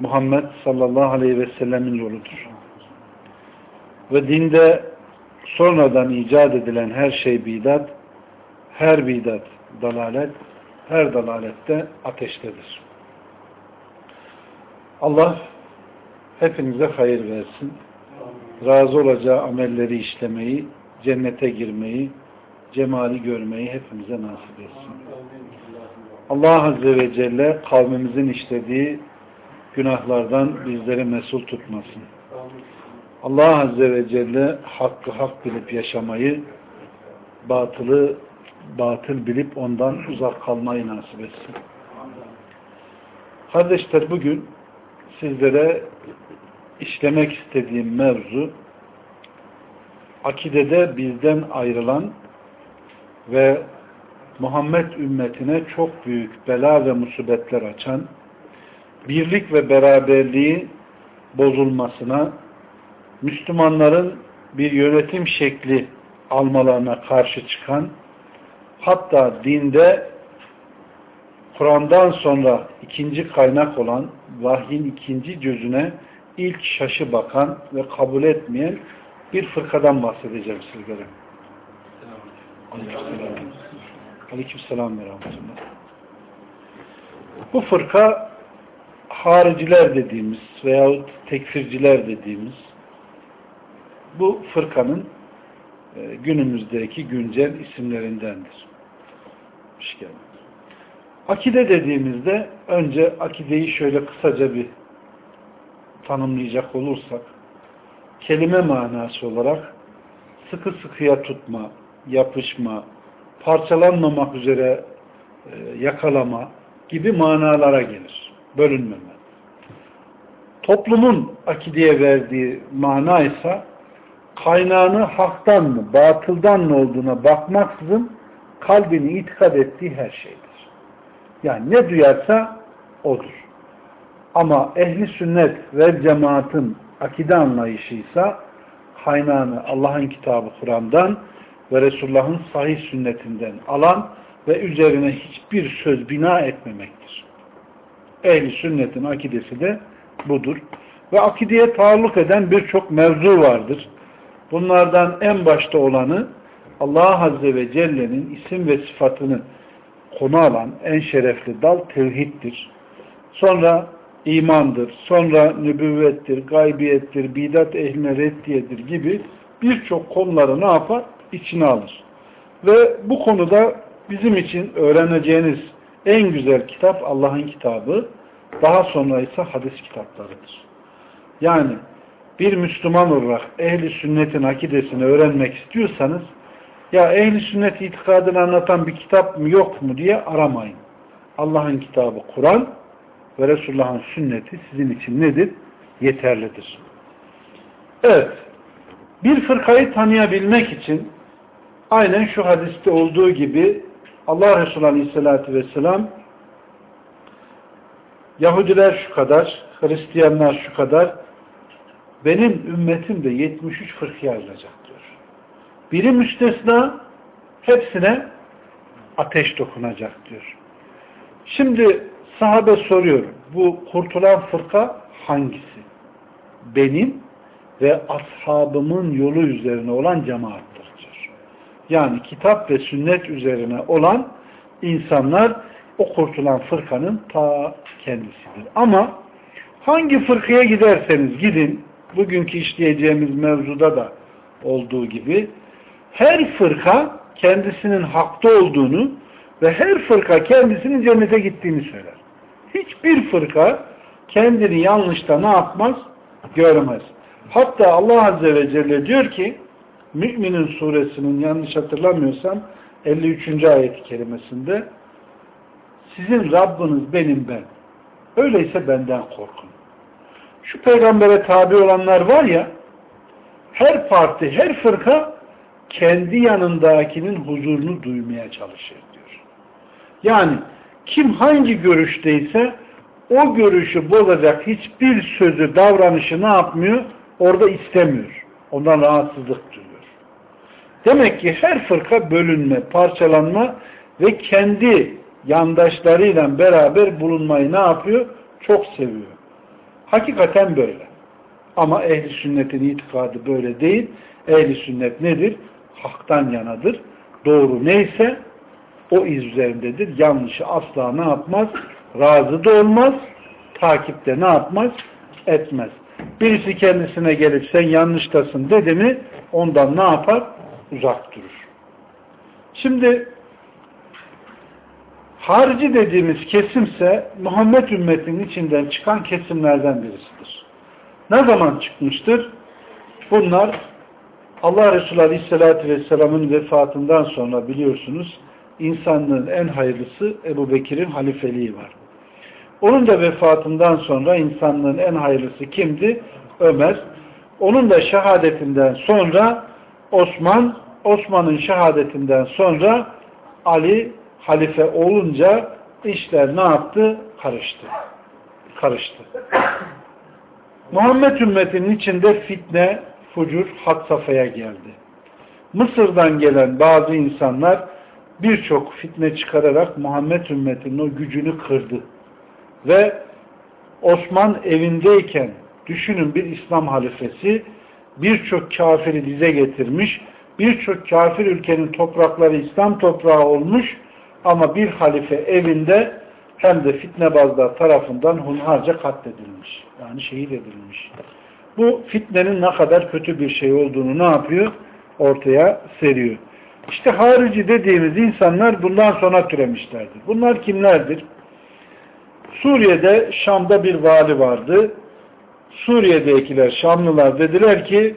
Muhammed sallallahu aleyhi ve sellemin yoludur. Ve dinde sonradan icat edilen her şey bidat, her bidat dalalet, her dalalette ateştedir. Allah hepinize hayır versin. Razı olacağı amelleri işlemeyi, cennete girmeyi, cemali görmeyi hepimize nasip etsin. Allah Azze ve Celle kavmimizin işlediği günahlardan bizleri mesul tutmasın. Allah Azze ve Celle hakkı hak bilip yaşamayı, batılı batıl bilip ondan uzak kalmayı nasip etsin. Kardeşler bugün sizlere işlemek istediğim mevzu akidede bizden ayrılan ve Muhammed ümmetine çok büyük bela ve musibetler açan birlik ve beraberliği bozulmasına Müslümanların bir yönetim şekli almalarına karşı çıkan hatta dinde Kur'an'dan sonra ikinci kaynak olan vahyin ikinci gözüne ilk şaşı bakan ve kabul etmeyen bir fırkadan bahsedeceğim sizlere. Aleyküm selam ve rahmetullah. Bu fırka hariciler dediğimiz veyahut tekfirciler dediğimiz bu fırkanın e, günümüzdeki güncel isimlerindendir. Akide dediğimizde önce akideyi şöyle kısaca bir tanımlayacak olursak kelime manası olarak sıkı sıkıya tutma, yapışma, parçalanmamak üzere e, yakalama gibi manalara gelir. Bölünmeme. Toplumun akideye verdiği mana ise kaynağını haktan mı, batıldan mı olduğuna bakmaksızın kalbini itikad ettiği her şeydir. Yani ne duyarsa odur. Ama ehli sünnet ve cemaatin akide anlayışıysa kaynağını Allah'ın kitabı Kur'an'dan ve Resulullah'ın sahih sünnetinden alan ve üzerine hiçbir söz bina etmemektir. Ehli sünnetin akidesi de budur. Ve akideye taalluk eden birçok mevzu vardır. Bunlardan en başta olanı Allah Azze ve Celle'nin isim ve sıfatını konu alan en şerefli dal tevhiddir. Sonra imandır, sonra nübüvvettir, gaybiyettir, bidat ehline reddiyedir gibi birçok konuları ne yapar? İçine alır. Ve bu konuda bizim için öğreneceğiniz en güzel kitap Allah'ın kitabı, daha sonra ise hadis kitaplarıdır. Yani bir Müslüman olarak ehli sünnetin akidesini öğrenmek istiyorsanız ya ehli sünnet itikadını anlatan bir kitap mı yok mu diye aramayın. Allah'ın kitabı Kur'an ve Resulullah'ın sünneti sizin için nedir? Yeterlidir. Evet. Bir fırkayı tanıyabilmek için aynen şu hadiste olduğu gibi Allah Resulü Aleyhisselatü Vesselam Yahudiler şu kadar, Hristiyanlar şu kadar, benim ümmetim de 73 fırkıya ayrılacak diyor. Biri müstesna, hepsine ateş dokunacak diyor. Şimdi sahabe soruyor, bu kurtulan fırka hangisi? Benim ve ashabımın yolu üzerine olan cemaattir diyor. Yani kitap ve sünnet üzerine olan insanlar o kurtulan fırkanın ta kendisidir. Ama hangi fırkaya giderseniz gidin, bugünkü işleyeceğimiz mevzuda da olduğu gibi her fırka kendisinin hakta olduğunu ve her fırka kendisinin cennete gittiğini söyler. Hiçbir fırka kendini yanlışta ne yapmaz? Görmez. Hatta Allah Azze ve Celle diyor ki Müminin suresinin yanlış hatırlamıyorsam 53. ayet-i kerimesinde sizin Rabbiniz benim ben. Öyleyse benden korkun. şu peygambere tabi olanlar var ya her parti, her fırka kendi yanındakinin huzurunu duymaya çalışır diyor. Yani kim hangi görüşteyse o görüşü bozacak hiçbir sözü, davranışı ne yapmıyor? Orada istemiyor. Ondan rahatsızlık duyuyor. Demek ki her fırka bölünme, parçalanma ve kendi yandaşlarıyla beraber bulunmayı ne yapıyor? Çok seviyor. Hakikaten böyle. Ama ehli sünnetin itikadı böyle değil. Ehli sünnet nedir? Haktan yanadır. Doğru neyse o iz üzerindedir. Yanlışı asla ne yapmaz? Razı da olmaz. Takipte ne yapmaz? Etmez. Birisi kendisine gelip sen yanlıştasın dedi mi ondan ne yapar? Uzak durur. Şimdi harici dediğimiz kesimse Muhammed ümmetinin içinden çıkan kesimlerden birisidir. Ne zaman çıkmıştır? Bunlar Allah Resulü Aleyhisselatü Vesselam'ın vefatından sonra biliyorsunuz insanlığın en hayırlısı Ebu Bekir'in halifeliği var. Onun da vefatından sonra insanlığın en hayırlısı kimdi? Ömer. Onun da şehadetinden sonra Osman, Osman'ın şehadetinden sonra Ali halife olunca işler ne yaptı? Karıştı. Karıştı. Muhammed ümmetinin içinde fitne, fucur had safhaya geldi. Mısır'dan gelen bazı insanlar birçok fitne çıkararak Muhammed ümmetinin o gücünü kırdı. Ve Osman evindeyken düşünün bir İslam halifesi birçok kafiri dize getirmiş, birçok kafir ülkenin toprakları İslam toprağı olmuş ama bir halife evinde hem de fitnebazlar tarafından hunharca katledilmiş. Yani şehit edilmiş. Bu fitnenin ne kadar kötü bir şey olduğunu ne yapıyor? Ortaya seriyor. İşte harici dediğimiz insanlar bundan sonra türemişlerdir. Bunlar kimlerdir? Suriye'de Şam'da bir vali vardı. Suriye'dekiler Şamlılar dediler ki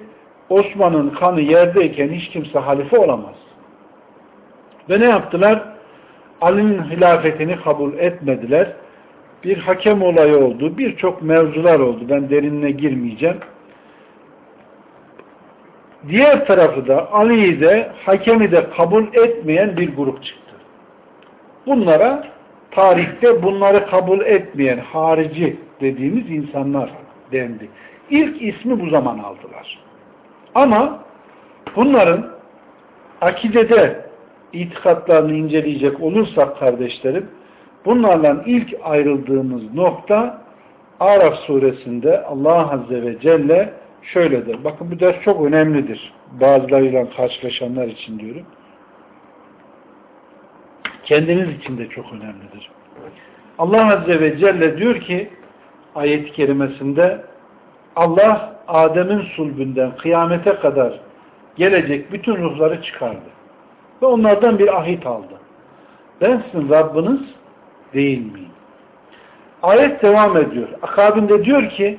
Osman'ın kanı yerdeyken hiç kimse halife olamaz. Ve ne yaptılar? Ali'nin hilafetini kabul etmediler. Bir hakem olayı oldu. Birçok mevzular oldu. Ben derinine girmeyeceğim. Diğer tarafı da Ali'yi de hakemi de kabul etmeyen bir grup çıktı. Bunlara tarihte bunları kabul etmeyen harici dediğimiz insanlar dendi. İlk ismi bu zaman aldılar. Ama bunların akidede itikatlarını inceleyecek olursak kardeşlerim, bunlarla ilk ayrıldığımız nokta Araf suresinde Allah Azze ve Celle şöyle der. Bakın bu ders çok önemlidir. Bazılarıyla karşılaşanlar için diyorum. Kendiniz için de çok önemlidir. Allah Azze ve Celle diyor ki ayet-i kerimesinde Allah Adem'in sulbünden kıyamete kadar gelecek bütün ruhları çıkardı. Ve onlardan bir ahit aldı. Ben sizin Rabbiniz değil miyim? Ayet devam ediyor. Akabinde diyor ki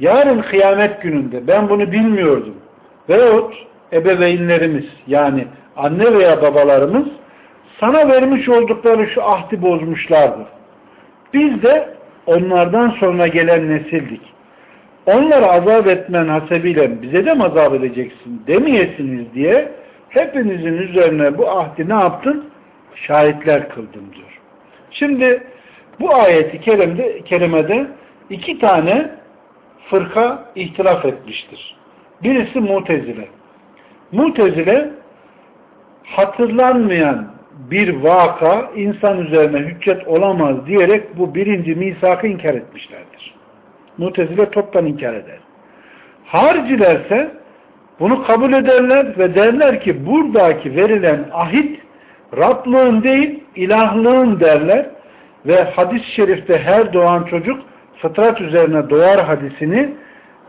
yarın kıyamet gününde ben bunu bilmiyordum. Veyahut ebeveynlerimiz yani anne veya babalarımız sana vermiş oldukları şu ahdi bozmuşlardır. Biz de onlardan sonra gelen nesildik. Onları azap etmen hasebiyle bize de mi azap edeceksin demeyesiniz diye hepinizin üzerine bu ahdi ne yaptın? Şahitler kıldım diyor. Şimdi bu ayeti kerimde, kerimede iki tane fırka ihtilaf etmiştir. Birisi mutezile. Mutezile hatırlanmayan bir vaka insan üzerine hüccet olamaz diyerek bu birinci misakı inkar etmişlerdir. Mutezile toptan inkar eder. Haricilerse bunu kabul ederler ve derler ki buradaki verilen ahit Rablığın değil ilahlığın derler ve hadis-i şerifte her doğan çocuk fıtrat üzerine doğar hadisini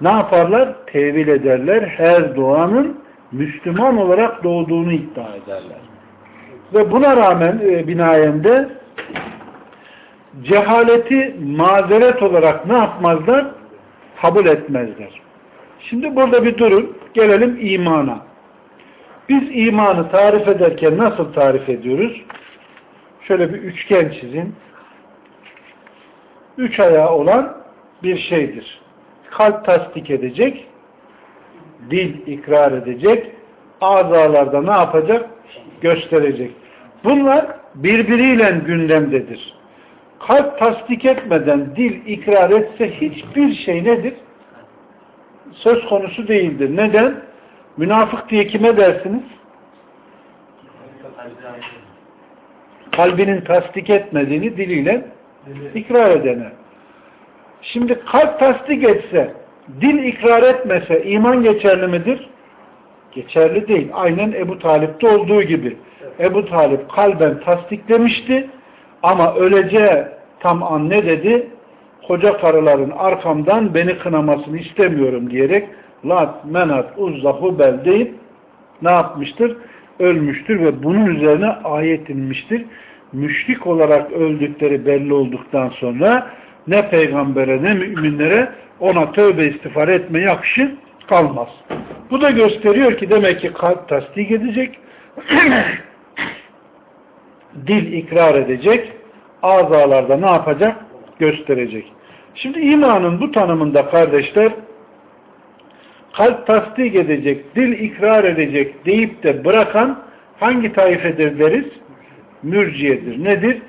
ne yaparlar? Tevil ederler. Her doğanın Müslüman olarak doğduğunu iddia ederler. Ve buna rağmen e, binayende cehaleti mazeret olarak ne yapmazlar? Kabul etmezler. Şimdi burada bir durun. Gelelim imana. Biz imanı tarif ederken nasıl tarif ediyoruz? Şöyle bir üçgen çizin. Üç ayağı olan bir şeydir. kalp tasdik edecek, dil ikrar edecek, azalarda ne yapacak? Gösterecek. Bunlar birbiriyle gündemdedir. Kalp tasdik etmeden dil ikrar etse hiçbir şey nedir? Söz konusu değildir. Neden? Münafık diye kime dersiniz? Kalbinin tasdik etmediğini diliyle ikrar edene. Şimdi kalp tasdik etse, dil ikrar etmese iman geçerli midir? Geçerli değil. Aynen Ebu Talip'te olduğu gibi. Ebu Talip kalben tasdiklemişti ama öleceği tam an ne dedi? Koca karıların arkamdan beni kınamasını istemiyorum diyerek Lat, Menat, Uzza, Hubel deyip ne yapmıştır? Ölmüştür ve bunun üzerine ayet inmiştir. Müşrik olarak öldükleri belli olduktan sonra ne peygambere ne müminlere ona tövbe istiğfar etme yakışı kalmaz. Bu da gösteriyor ki demek ki kalp tasdik edecek, dil ikrar edecek, azalarda ne yapacak? Gösterecek. Şimdi imanın bu tanımında kardeşler kalp tasdik edecek, dil ikrar edecek deyip de bırakan hangi taifedir deriz? Mürciyedir. Nedir?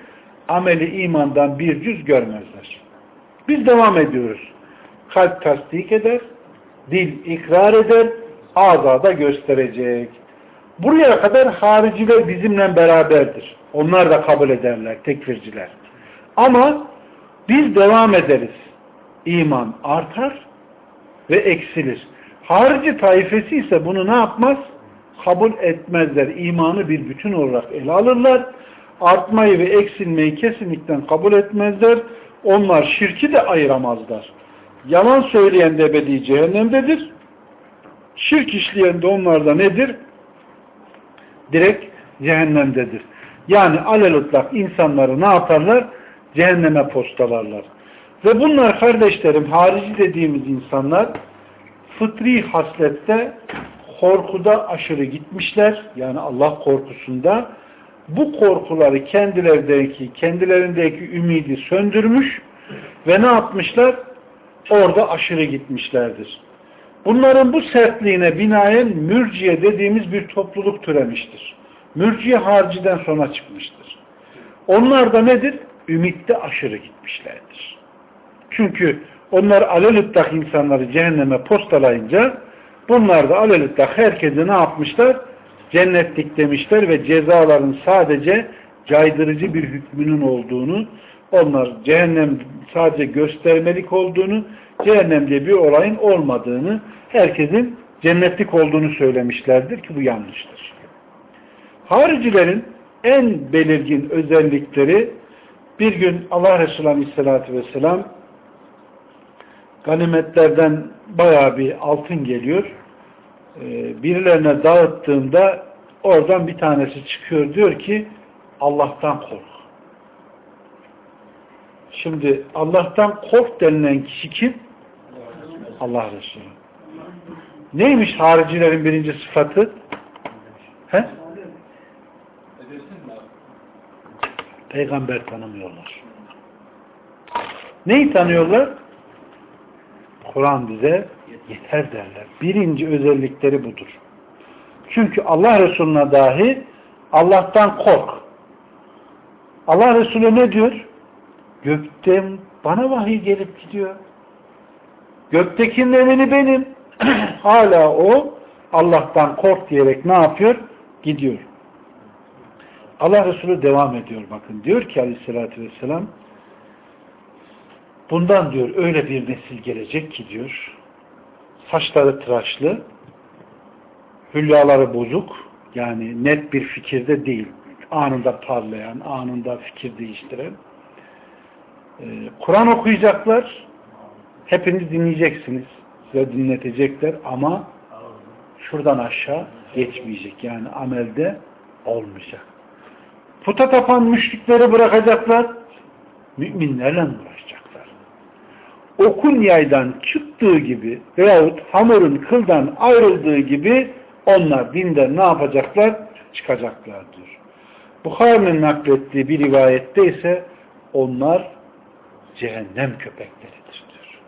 Ameli imandan bir cüz görmezler. Biz devam ediyoruz. Kalp tasdik eder, dil ikrar eder, azada gösterecek. Buraya kadar hariciler bizimle beraberdir. Onlar da kabul ederler, tekfirciler. Ama biz devam ederiz. İman artar ve eksilir. Harici taifesi ise bunu ne yapmaz? Kabul etmezler. İmanı bir bütün olarak ele alırlar. Artmayı ve eksilmeyi kesinlikle kabul etmezler. Onlar şirki de ayıramazlar. Yalan söyleyen de ebedi cehennemdedir. Şirk işleyen de onlarda nedir? Direkt cehennemdedir. Yani alelutlak insanları ne yaparlar? Cehenneme postalarlar. Ve bunlar kardeşlerim harici dediğimiz insanlar fıtri haslette korkuda aşırı gitmişler. Yani Allah korkusunda bu korkuları kendilerindeki, kendilerindeki ümidi söndürmüş ve ne yapmışlar? Orada aşırı gitmişlerdir. Bunların bu sertliğine binaen mürciye dediğimiz bir topluluk türemiştir. Mürciye harciden sonra çıkmıştır. Onlar da nedir? Ümitte aşırı gitmişlerdir. Çünkü onlar alelüttak insanları cehenneme postalayınca bunlar da alelüttak herkese ne yapmışlar? Cennetlik demişler ve cezaların sadece caydırıcı bir hükmünün olduğunu, onlar cehennem sadece göstermelik olduğunu, cehennemde bir olayın olmadığını, herkesin cennetlik olduğunu söylemişlerdir ki bu yanlıştır. Haricilerin en belirgin özellikleri bir gün Allah Resulü Aleyhisselatü Vesselam ganimetlerden bayağı bir altın geliyor. Ee, birilerine dağıttığında oradan bir tanesi çıkıyor diyor ki Allah'tan kork. Şimdi Allah'tan kork denilen kişi kim? Allah Resulü. Neymiş haricilerin birinci sıfatı? He? Peygamber tanımıyorlar. Neyi tanıyorlar? Kur'an bize yeter derler. Birinci özellikleri budur. Çünkü Allah Resulüne dahi Allah'tan kork. Allah Resulü ne diyor? Gökten bana vahiy gelip gidiyor. Göktekinin emini benim. Hala o Allah'tan kork diyerek ne yapıyor? Gidiyor. Allah Resulü devam ediyor bakın. Diyor ki aleyhissalatü vesselam bundan diyor öyle bir nesil gelecek ki diyor saçları tıraşlı hülyaları bozuk yani net bir fikirde değil anında parlayan, anında fikir değiştiren ee, Kur'an okuyacaklar hepiniz dinleyeceksiniz size dinletecekler ama şuradan aşağı geçmeyecek yani amelde olmayacak puta tapan müşrikleri bırakacaklar, müminlerle uğraşacaklar. Okun yaydan çıktığı gibi veyahut hamurun kıldan ayrıldığı gibi onlar dinden ne yapacaklar? Çıkacaklardır. Bukhari'nin naklettiği bir rivayette ise onlar cehennem köpekleridir diyor.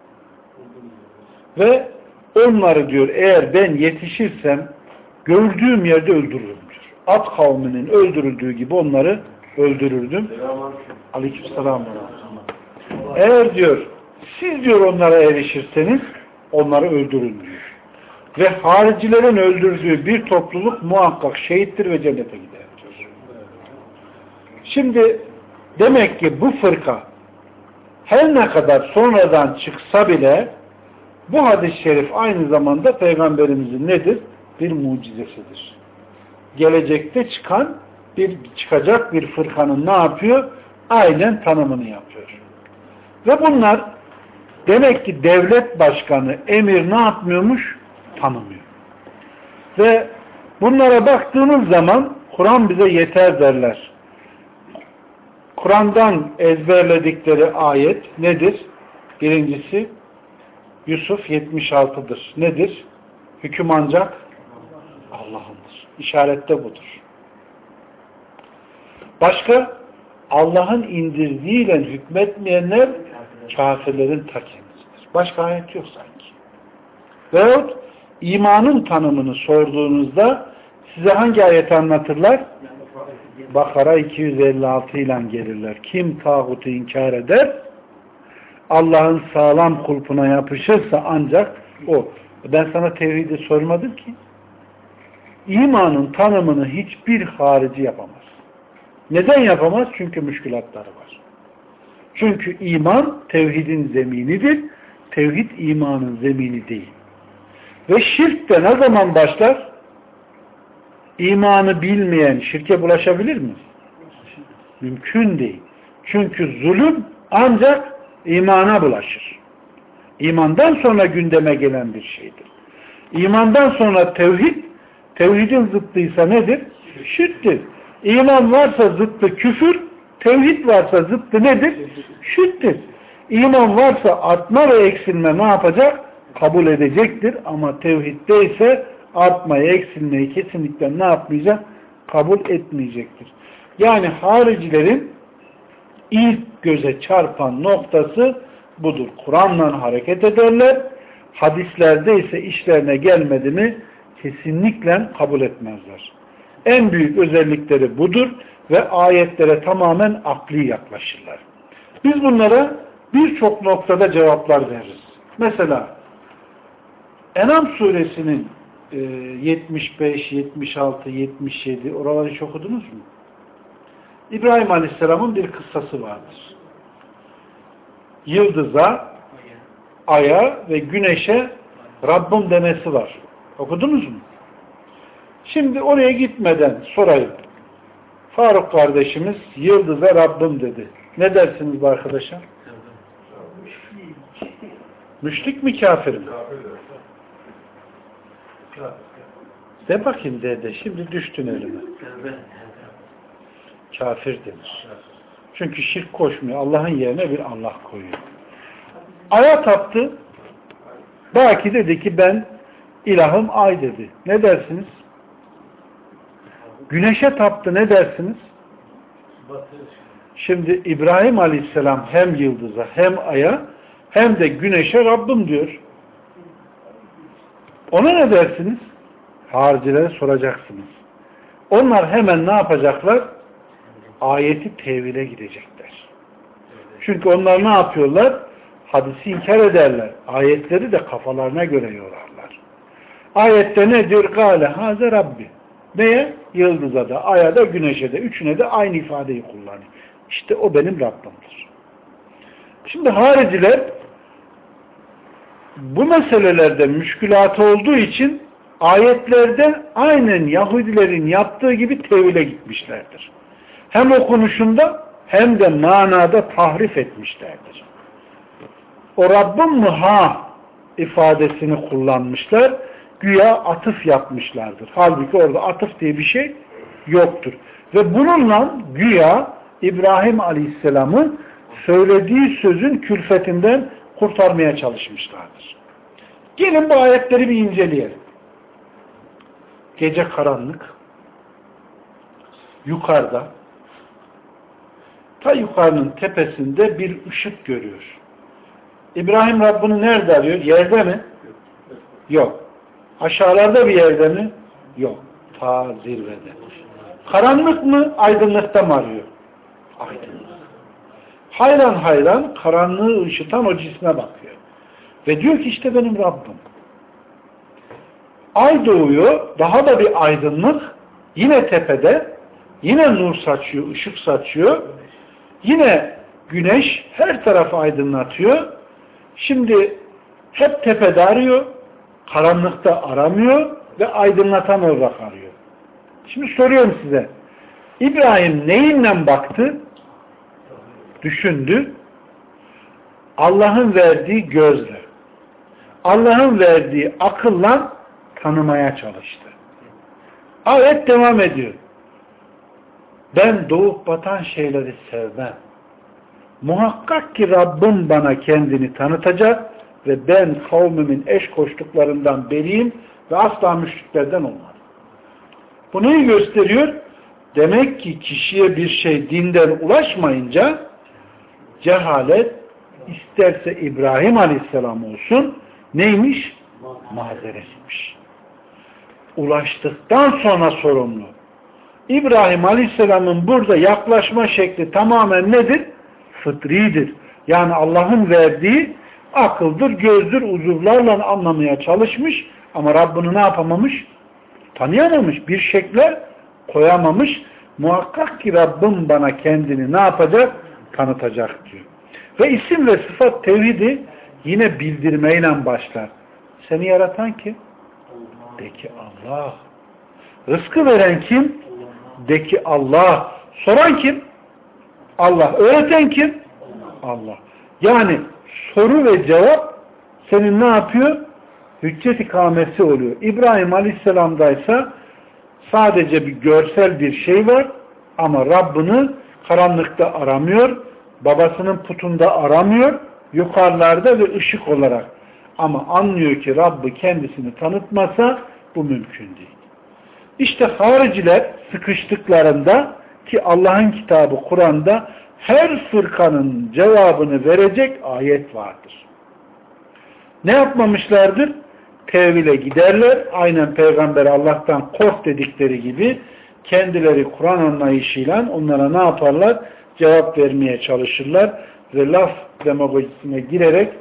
Ve onları diyor eğer ben yetişirsem gördüğüm yerde öldürürüm. At kavminin öldürüldüğü gibi onları öldürürdüm. Aleykümselam. Eğer diyor siz diyor onlara erişirseniz onları öldürün diyor. Ve haricilerin öldürdüğü bir topluluk muhakkak şehittir ve cennete gider diyor. Şimdi demek ki bu fırka her ne kadar sonradan çıksa bile bu hadis-i şerif aynı zamanda peygamberimizin nedir? Bir mucizesidir. Gelecekte çıkan bir çıkacak bir fırkanın ne yapıyor? Aynen tanımını yapıyor. Ve bunlar demek ki devlet başkanı emir ne yapmıyormuş? Tanımıyor. Ve bunlara baktığınız zaman Kur'an bize yeter derler. Kur'an'dan ezberledikleri ayet nedir? Birincisi Yusuf 76'dır. Nedir? Hüküm ancak Allah'ındır. İşarette budur. Başka Allah'ın indirdiğiyle hükmetmeyenler kafirlerin ta kendisidir. Başka ayet yok sanki. Veyahut imanın tanımını sorduğunuzda size hangi ayet anlatırlar? Bakara 256 ile gelirler. Kim tağutu inkar eder Allah'ın sağlam kulpuna yapışırsa ancak o. Ben sana tevhidi sormadım ki. İmanın tanımını hiçbir harici yapamaz. Neden yapamaz? Çünkü müşkülatları var. Çünkü iman tevhidin zeminidir. Tevhid imanın zemini değil. Ve şirk de ne zaman başlar? İmanı bilmeyen şirke bulaşabilir mi? Mümkün değil. Çünkü zulüm ancak imana bulaşır. İmandan sonra gündeme gelen bir şeydir. İmandan sonra tevhid, tevhidin zıttıysa nedir? Şirktir. İman varsa zıttı küfür, tevhid varsa zıttı nedir? Şirktir. İman varsa artma ve eksilme ne yapacak? Kabul edecektir ama tevhidde ise artmayı, eksilmeyi kesinlikle ne yapmayacak? Kabul etmeyecektir. Yani haricilerin ilk göze çarpan noktası budur. Kur'an'la hareket ederler. Hadislerde ise işlerine gelmedi mi kesinlikle kabul etmezler. En büyük özellikleri budur ve ayetlere tamamen akli yaklaşırlar. Biz bunlara birçok noktada cevaplar veririz. Mesela Enam suresinin 75, 76, 77 oraları hiç okudunuz mu? İbrahim Aleyhisselam'ın bir kıssası vardır. Yıldıza, aya ve güneşe Rabbim demesi var. Okudunuz mu? Şimdi oraya gitmeden sorayım. Faruk kardeşimiz yıldıza Rabbim dedi. Ne dersiniz bu arkadaşa? Müşrik mi kafir mi? De bakayım dede. Şimdi düştün elime kafir denir. Çünkü şirk koşmuyor. Allah'ın yerine bir Allah koyuyor. Aya taptı. Belki dedi ki ben ilahım ay dedi. Ne dersiniz? Güneşe taptı. Ne dersiniz? Şimdi İbrahim Aleyhisselam hem yıldıza hem aya hem de güneşe Rabbim diyor. Ona ne dersiniz? Haricilere soracaksınız. Onlar hemen ne yapacaklar? ayeti tevhile gidecekler. Çünkü onlar ne yapıyorlar? Hadisi inkar ederler. Ayetleri de kafalarına göre yorarlar. Ayette ne diyor? Haze Rabbi. Neye? Yıldıza da, aya da, güneşe de, üçüne de aynı ifadeyi kullanıyor. İşte o benim Rabbimdir. Şimdi hariciler bu meselelerde müşkülatı olduğu için ayetlerde aynen Yahudilerin yaptığı gibi tevhile gitmişlerdir hem okunuşunda hem de manada tahrif etmişlerdir. O Rabbim ha ifadesini kullanmışlar. Güya atıf yapmışlardır. Halbuki orada atıf diye bir şey yoktur. Ve bununla güya İbrahim Aleyhisselam'ı söylediği sözün külfetinden kurtarmaya çalışmışlardır. Gelin bu ayetleri bir inceleyelim. Gece karanlık, yukarıda ta yukarının tepesinde bir ışık görüyor. İbrahim Rabbini nerede arıyor? Yerde mi? Yok. Aşağılarda bir yerde mi? Yok. Ta zirvede. Karanlık mı? Aydınlıkta mı arıyor? Aydınlık. Hayran hayran karanlığı ışıtan o cisme bakıyor. Ve diyor ki işte benim Rabbim. Ay doğuyor, daha da bir aydınlık, yine tepede, yine nur saçıyor, ışık saçıyor, yine güneş her tarafı aydınlatıyor. Şimdi hep tepede arıyor, karanlıkta aramıyor ve aydınlatan olarak arıyor. Şimdi soruyorum size, İbrahim neyinle baktı? Düşündü. Allah'ın verdiği gözle, Allah'ın verdiği akılla tanımaya çalıştı. Ayet devam ediyor. Ben doğup batan şeyleri sevmem. Muhakkak ki Rabbim bana kendini tanıtacak ve ben kavmimin eş koştuklarından beriyim ve asla müşriklerden olmam. Bu neyi gösteriyor? Demek ki kişiye bir şey dinden ulaşmayınca cehalet isterse İbrahim Aleyhisselam olsun neymiş? Mazeretmiş. Ulaştıktan sonra sorumlu. İbrahim Aleyhisselam'ın burada yaklaşma şekli tamamen nedir? Fıtridir. Yani Allah'ın verdiği akıldır, gözdür, uzuvlarla anlamaya çalışmış ama Rabbini ne yapamamış? Tanıyamamış. Bir şekle koyamamış. Muhakkak ki Rabbim bana kendini ne yapacak? Tanıtacak diyor. Ve isim ve sıfat tevhidi yine bildirmeyle başlar. Seni yaratan kim? De ki Allah. Rızkı veren kim? De ki Allah. Soran kim? Allah. Öğreten kim? Allah. Yani soru ve cevap senin ne yapıyor? Hüccet ikamesi oluyor. İbrahim Aleyhisselam'daysa sadece bir görsel bir şey var ama Rabbini karanlıkta aramıyor, babasının putunda aramıyor, yukarılarda ve ışık olarak. Ama anlıyor ki Rabbi kendisini tanıtmasa bu mümkün değil. İşte hariciler sıkıştıklarında ki Allah'ın kitabı Kur'an'da her fırkanın cevabını verecek ayet vardır. Ne yapmamışlardır? Tevhile giderler. Aynen Peygamber Allah'tan kork dedikleri gibi kendileri Kur'an anlayışıyla onlara ne yaparlar? Cevap vermeye çalışırlar ve laf demagojisine girerek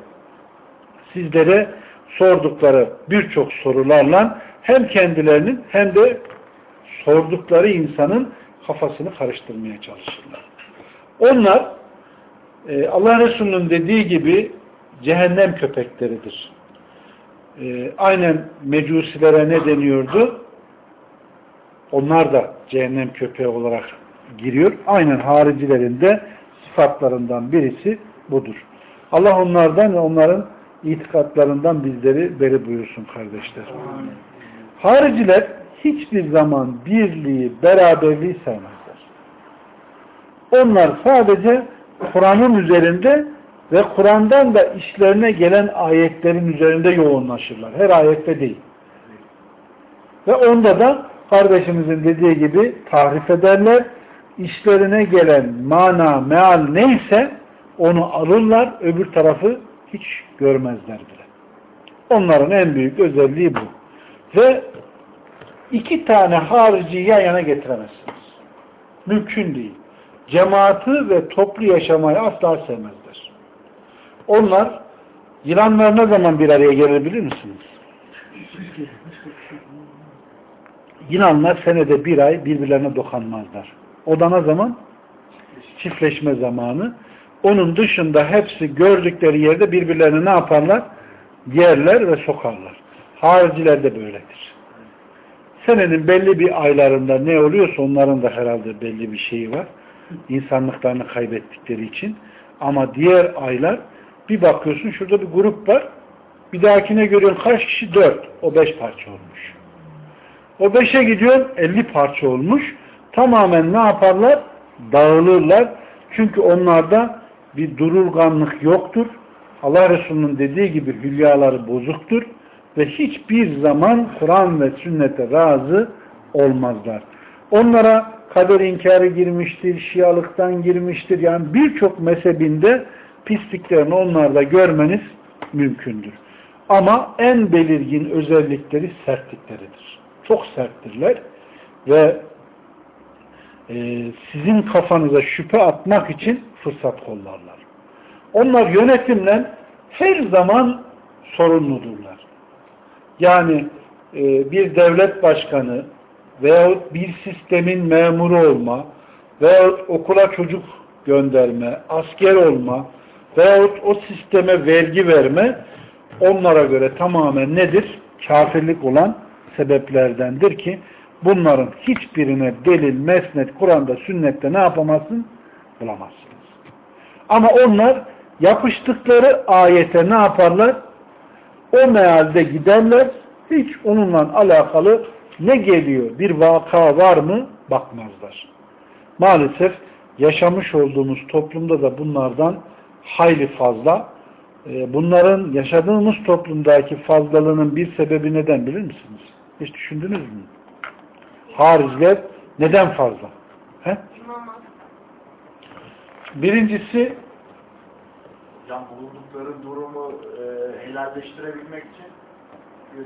sizlere sordukları birçok sorularla hem kendilerinin hem de sordukları insanın kafasını karıştırmaya çalışırlar. Onlar e, Allah Resulü'nün dediği gibi cehennem köpekleridir. E, aynen mecusilere ne deniyordu? Onlar da cehennem köpeği olarak giriyor. Aynen haricilerin de sıfatlarından birisi budur. Allah onlardan ve onların itikatlarından bizleri beri buyursun kardeşler. Hariciler hiçbir zaman birliği, beraberliği sevmezler. Onlar sadece Kur'an'ın üzerinde ve Kur'an'dan da işlerine gelen ayetlerin üzerinde yoğunlaşırlar. Her ayette değil. Ve onda da kardeşimizin dediği gibi tahrif ederler. İşlerine gelen mana, meal neyse onu alırlar, öbür tarafı hiç görmezler bile. Onların en büyük özelliği bu. Ve iki tane harici yan yana getiremezsiniz. Mümkün değil. Cemaati ve toplu yaşamayı asla sevmezler. Onlar yılanlar ne zaman bir araya gelir bilir misiniz? Yılanlar senede bir ay birbirlerine dokanmazlar. O da ne zaman? Çiftleşme zamanı. Onun dışında hepsi gördükleri yerde birbirlerini ne yaparlar? Yerler ve sokarlar. Hariciler de böyledir. Senenin belli bir aylarında ne oluyorsa onların da herhalde belli bir şeyi var. İnsanlıklarını kaybettikleri için. Ama diğer aylar bir bakıyorsun şurada bir grup var. Bir dahakine görüyorsun kaç kişi? Dört. O beş parça olmuş. O beşe gidiyor elli parça olmuş. Tamamen ne yaparlar? Dağılırlar. Çünkü onlarda bir durulganlık yoktur. Allah Resulü'nün dediği gibi hülyaları bozuktur ve hiçbir zaman Kur'an ve sünnete razı olmazlar. Onlara kader inkarı girmiştir, şialıktan girmiştir. Yani birçok mezhebinde pisliklerini onlarda görmeniz mümkündür. Ama en belirgin özellikleri sertlikleridir. Çok serttirler ve e, sizin kafanıza şüphe atmak için fırsat kollarlar. Onlar yönetimle her zaman sorumludurlar. Yani e, bir devlet başkanı veyahut bir sistemin memuru olma veyahut okula çocuk gönderme, asker olma veyahut o sisteme vergi verme onlara göre tamamen nedir? Kafirlik olan sebeplerdendir ki bunların hiçbirine delil, mesnet, Kur'an'da, sünnette ne yapamazsın? Bulamazsınız. Ama onlar yapıştıkları ayete ne yaparlar? O mealde giderler, hiç onunla alakalı ne geliyor, bir vaka var mı bakmazlar. Maalesef yaşamış olduğumuz toplumda da bunlardan hayli fazla. Ee, bunların yaşadığımız toplumdaki fazlalığının bir sebebi neden bilir misiniz? Hiç düşündünüz mü? Hariciler neden fazla? He? Birincisi Hocam bulundukları durumu e, helalleştirebilmek için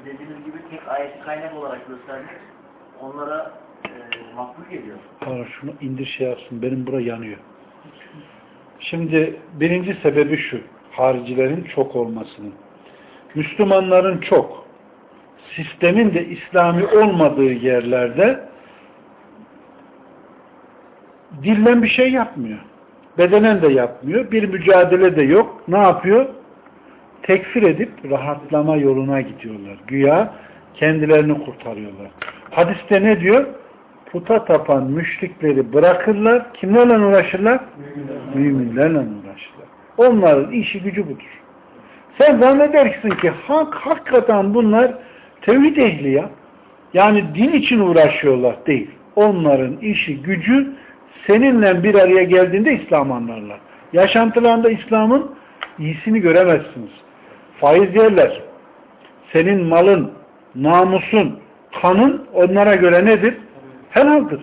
dediğiniz gibi tek ayeti kaynak olarak göstermek onlara e, makbul geliyor. Sonra şunu indir şey yapsın. Benim bura yanıyor. Şimdi birinci sebebi şu. Haricilerin çok olmasının. Müslümanların çok. Sistemin de İslami olmadığı yerlerde dillen bir şey yapmıyor. Bedenen de yapmıyor. Bir mücadele de yok. Ne yapıyor? Tekfir edip rahatlama yoluna gidiyorlar. Güya kendilerini kurtarıyorlar. Hadiste ne diyor? Puta tapan müşrikleri bırakırlar. Kimlerle uğraşırlar? Müminlerle uğraşırlar. Onların işi gücü budur. Sen zannedersin ki hak, hakikaten bunlar tevhid ehli ya. Yani din için uğraşıyorlar değil. Onların işi gücü seninle bir araya geldiğinde İslam anlarlar. Yaşantılarında İslam'ın iyisini göremezsiniz. Faiz yerler. Senin malın, namusun, kanın onlara göre nedir? Helaldir.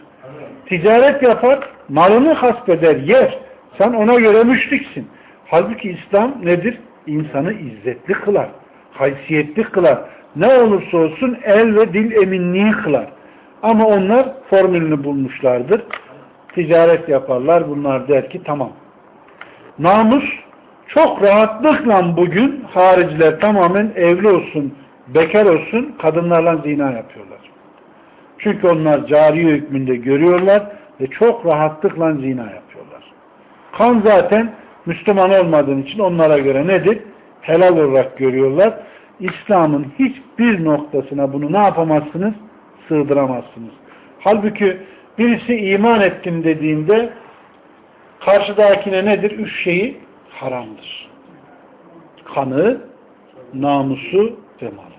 Ticaret yapar, malını hasbeder, yer. Sen ona göre müşriksin. Halbuki İslam nedir? İnsanı izzetli kılar, haysiyetli kılar. Ne olursa olsun el ve dil eminliği kılar. Ama onlar formülünü bulmuşlardır. Ticaret yaparlar. Bunlar der ki tamam. Namus çok rahatlıkla bugün hariciler tamamen evli olsun, bekar olsun kadınlarla zina yapıyorlar. Çünkü onlar cari hükmünde görüyorlar ve çok rahatlıkla zina yapıyorlar. Kan zaten Müslüman olmadığın için onlara göre nedir? Helal olarak görüyorlar. İslam'ın hiçbir noktasına bunu ne yapamazsınız? Sığdıramazsınız. Halbuki birisi iman ettim dediğinde karşıdakine nedir? Üç şeyi haramdır. Kanı, namusu ve malı.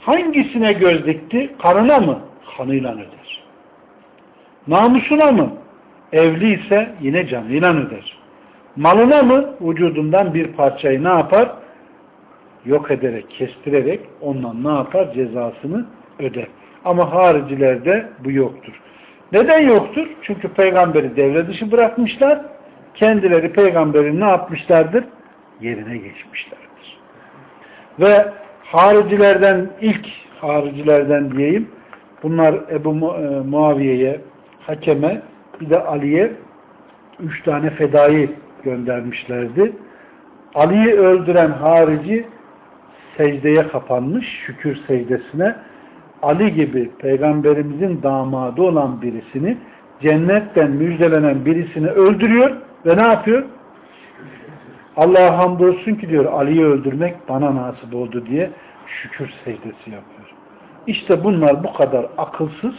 Hangisine göz dikti? Karına mı? Kanıyla öder. Namusuna mı? Evli ise yine canıyla öder. Malına mı? Vücudundan bir parçayı ne yapar? Yok ederek, kestirerek ondan ne yapar? Cezasını öder. Ama haricilerde bu yoktur. Neden yoktur? Çünkü peygamberi devre dışı bırakmışlar. Kendileri peygamberin ne yapmışlardır? Yerine geçmişlerdir. Ve haricilerden ilk haricilerden diyeyim bunlar Ebu e, Muaviye'ye Hakem'e bir de Ali'ye üç tane fedayı göndermişlerdi. Ali'yi öldüren harici secdeye kapanmış, şükür secdesine. Ali gibi peygamberimizin damadı olan birisini cennetten müjdelenen birisini öldürüyor ve ne yapıyor? Allah'a hamdolsun ki diyor Ali'yi öldürmek bana nasip oldu diye şükür secdesi yapıyor. İşte bunlar bu kadar akılsız,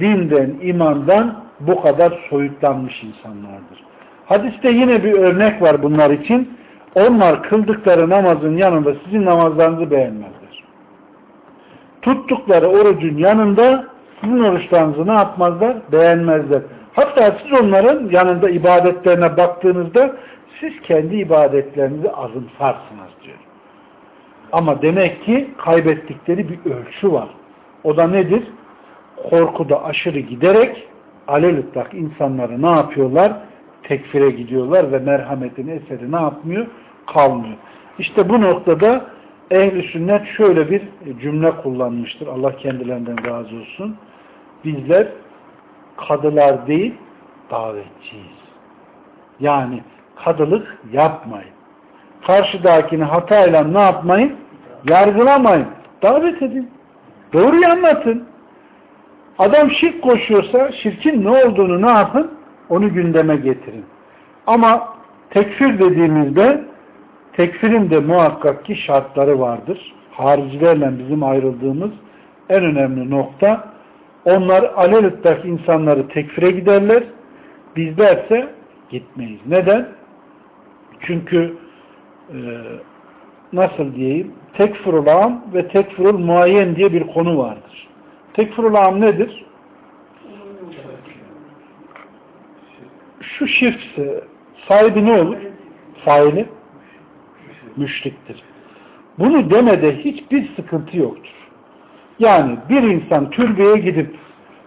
dinden, imandan bu kadar soyutlanmış insanlardır. Hadiste yine bir örnek var bunlar için. Onlar kıldıkları namazın yanında sizin namazlarınızı beğenmezler. Tuttukları orucun yanında sizin oruçlarınızı ne yapmazlar? Beğenmezler. Hatta siz onların yanında ibadetlerine baktığınızda siz kendi ibadetlerinizi azımsarsınız diyor. Ama demek ki kaybettikleri bir ölçü var. O da nedir? Korkuda aşırı giderek alelütlak insanları ne yapıyorlar? tekfire gidiyorlar ve merhametin eseri ne yapmıyor? Kalmıyor. İşte bu noktada ehli sünnet şöyle bir cümle kullanmıştır. Allah kendilerinden razı olsun. Bizler kadılar değil davetçiyiz. Yani kadılık yapmayın. Karşıdakini hatayla ne yapmayın? Yargılamayın. Davet edin. Doğruyu anlatın. Adam şirk koşuyorsa şirkin ne olduğunu ne yapın? Onu gündeme getirin. Ama tekfir dediğimizde tekfirin de muhakkak ki şartları vardır. Haricilerle bizim ayrıldığımız en önemli nokta onlar alelüttaki insanları tekfire giderler. Bizlerse gitmeyiz. Neden? Çünkü e, nasıl diyeyim tekfirul am ve tekfirul muayyen diye bir konu vardır. Tekfirul am nedir? Şu şirkse sahibi ne olur? Faili müşriktir. Bunu demede hiçbir sıkıntı yoktur. Yani bir insan türbeye gidip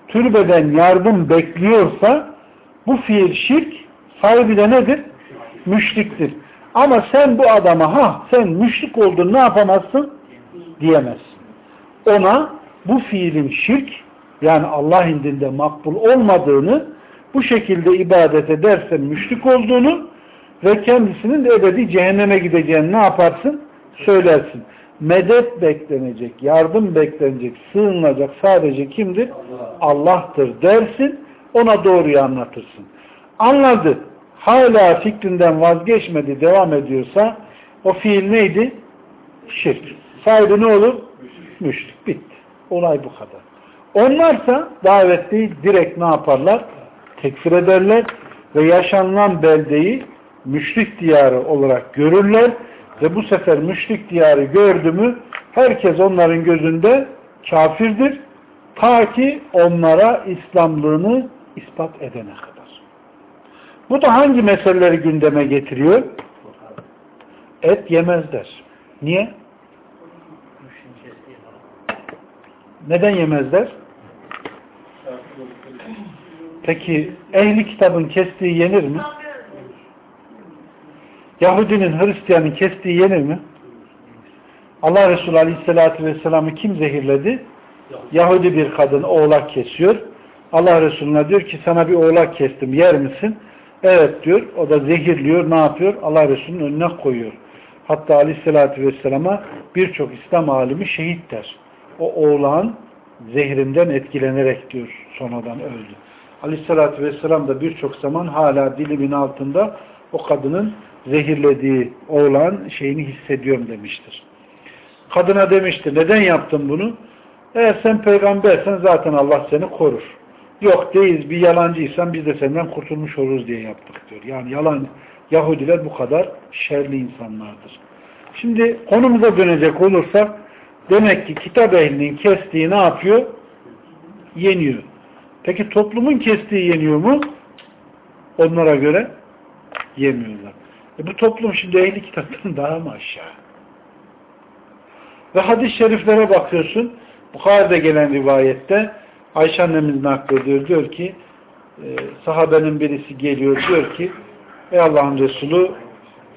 türbeden yardım bekliyorsa bu fiil şirk sahibi de nedir? Müşriktir. Ama sen bu adama ha sen müşrik oldun ne yapamazsın? Diyemezsin. Ona bu fiilin şirk yani Allah indinde makbul olmadığını bu şekilde ibadet edersen müşrik olduğunu ve kendisinin de ebedi cehenneme gideceğini ne yaparsın? Söylersin. Medet beklenecek, yardım beklenecek, sığınılacak sadece kimdir? Allah'tır dersin, ona doğruyu anlatırsın. Anladı. Hala fikrinden vazgeçmedi, devam ediyorsa o fiil neydi? Şirk. Sahibi ne olur? Müşrik. Bitti. Olay bu kadar. Onlarsa davet değil, direkt ne yaparlar? Tekfir ederler ve yaşanılan beldeyi müşrik diyarı olarak görürler ve bu sefer müşrik diyarı gördü mü herkes onların gözünde kafirdir. Ta ki onlara İslamlığını ispat edene kadar. Bu da hangi meseleleri gündeme getiriyor? Et yemezler. Niye? Neden yemezler? Peki ehli kitabın kestiği yenir mi? Yahudinin, Hristiyanın kestiği yenir mi? Allah Resulü Aleyhisselatü Vesselam'ı kim zehirledi? Yahudi bir kadın oğlak kesiyor. Allah Resulüne diyor ki sana bir oğlak kestim yer misin? Evet diyor. O da zehirliyor. Ne yapıyor? Allah Resulü'nün önüne koyuyor. Hatta Aleyhisselatü Vesselam'a birçok İslam alimi şehit der. O oğlan zehrinden etkilenerek diyor sonradan öldü. Aleyhisselatü Vesselam da birçok zaman hala dilimin altında o kadının zehirlediği oğlan şeyini hissediyorum demiştir. Kadına demiştir neden yaptın bunu? Eğer sen peygambersen zaten Allah seni korur. Yok değiliz bir yalancıysan biz de senden kurtulmuş oluruz diye yaptık diyor. Yani yalan Yahudiler bu kadar şerli insanlardır. Şimdi konumuza dönecek olursak demek ki kitap ehlinin kestiği ne yapıyor? Yeniyor. Peki toplumun kestiği yeniyor mu? Onlara göre yemiyorlar. E bu toplum şimdi ehli kitaptan daha mı aşağı? Ve hadis-i şeriflere bakıyorsun. Bukhari'de gelen rivayette Ayşe annemiz naklediyor. Diyor ki e, sahabenin birisi geliyor diyor ki Ey Allah'ın Resulü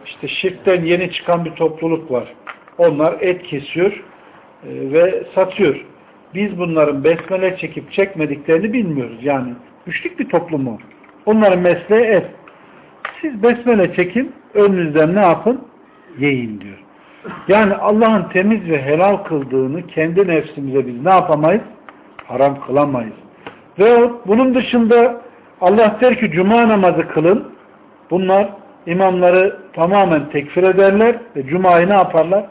işte şirkten yeni çıkan bir topluluk var. Onlar et kesiyor e, ve satıyor. Biz bunların besmele çekip çekmediklerini bilmiyoruz. Yani güçlük bir toplumu. Onların mesleği et. Siz besmele çekin, önünüzden ne yapın? Yiyin diyor. Yani Allah'ın temiz ve helal kıldığını kendi nefsimize biz ne yapamayız? Haram kılamayız. Ve bunun dışında Allah der ki cuma namazı kılın. Bunlar imamları tamamen tekfir ederler ve cumayı ne yaparlar?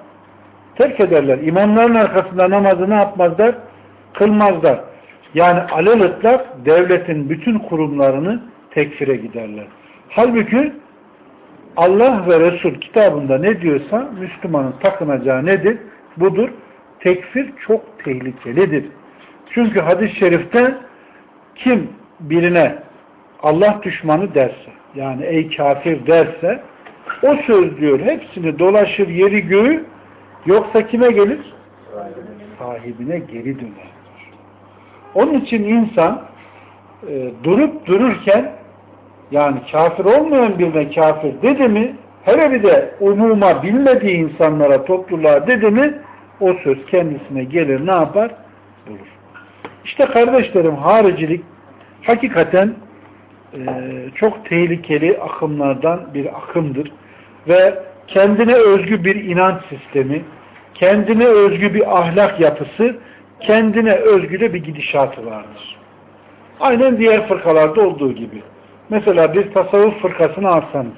Terk ederler. İmamların arkasında namazı ne yapmazlar? Kılmazlar. Yani alelütlak devletin bütün kurumlarını tekfire giderler. Halbuki Allah ve Resul kitabında ne diyorsa Müslümanın takınacağı nedir? Budur. Tekfir çok tehlikelidir. Çünkü hadis-i şerifte kim birine Allah düşmanı derse yani ey kafir derse o söz diyor hepsini dolaşır yeri göğü yoksa kime gelir? Sahibine geri döner. Onun için insan e, durup dururken yani kafir olmayan birine kafir dedi mi hele bir de umuma bilmediği insanlara topluluğa dedi mi o söz kendisine gelir ne yapar? Bulur. İşte kardeşlerim haricilik hakikaten e, çok tehlikeli akımlardan bir akımdır. Ve kendine özgü bir inanç sistemi, kendine özgü bir ahlak yapısı, kendine özgü de bir gidişatı vardır. Aynen diğer fırkalarda olduğu gibi. Mesela bir tasavvuf fırkasını alsanız,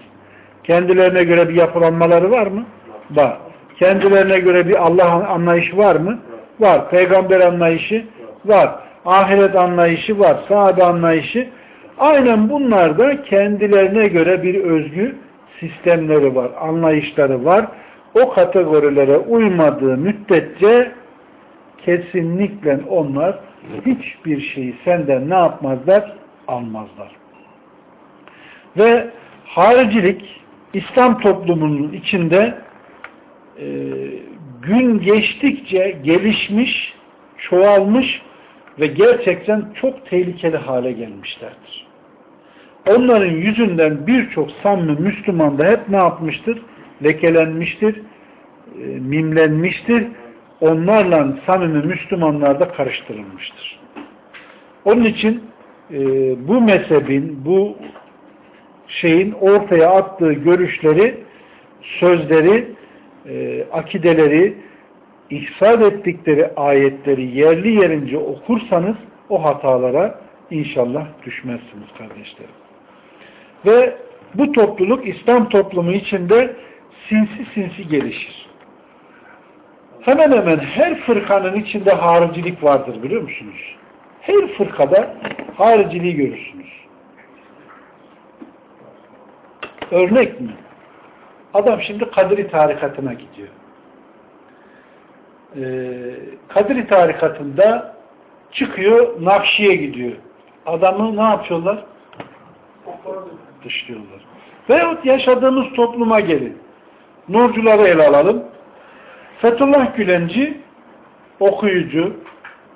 kendilerine göre bir yapılanmaları var mı? Var. Kendilerine göre bir Allah anlayışı var mı? Var. Peygamber anlayışı var. Ahiret anlayışı var. Sahabe anlayışı. Aynen bunlar da kendilerine göre bir özgü sistemleri var, anlayışları var. O kategorilere uymadığı müddetçe kesinlikle onlar hiçbir şeyi senden ne yapmazlar? Almazlar. Ve haricilik İslam toplumunun içinde e, gün geçtikçe gelişmiş, çoğalmış ve gerçekten çok tehlikeli hale gelmişlerdir. Onların yüzünden birçok samimi Müslüman da hep ne yapmıştır? Lekelenmiştir, e, mimlenmiştir. Onlarla samimi Müslümanlar da karıştırılmıştır. Onun için e, bu mezhebin, bu şeyin ortaya attığı görüşleri, sözleri, e, akideleri, ihsal ettikleri ayetleri yerli yerince okursanız o hatalara inşallah düşmezsiniz kardeşlerim. Ve bu topluluk İslam toplumu içinde sinsi sinsi gelişir. Hemen hemen her fırkanın içinde haricilik vardır biliyor musunuz? Her fırkada hariciliği görürsünüz. Örnek mi? Adam şimdi Kadri tarikatına gidiyor. Ee, Kadri tarikatında çıkıyor Nakşi'ye gidiyor. Adamı ne yapıyorlar? Dışlıyorlar. Veyahut yaşadığımız topluma gelin. Nurcuları ele alalım. Fethullah Gülenci okuyucu,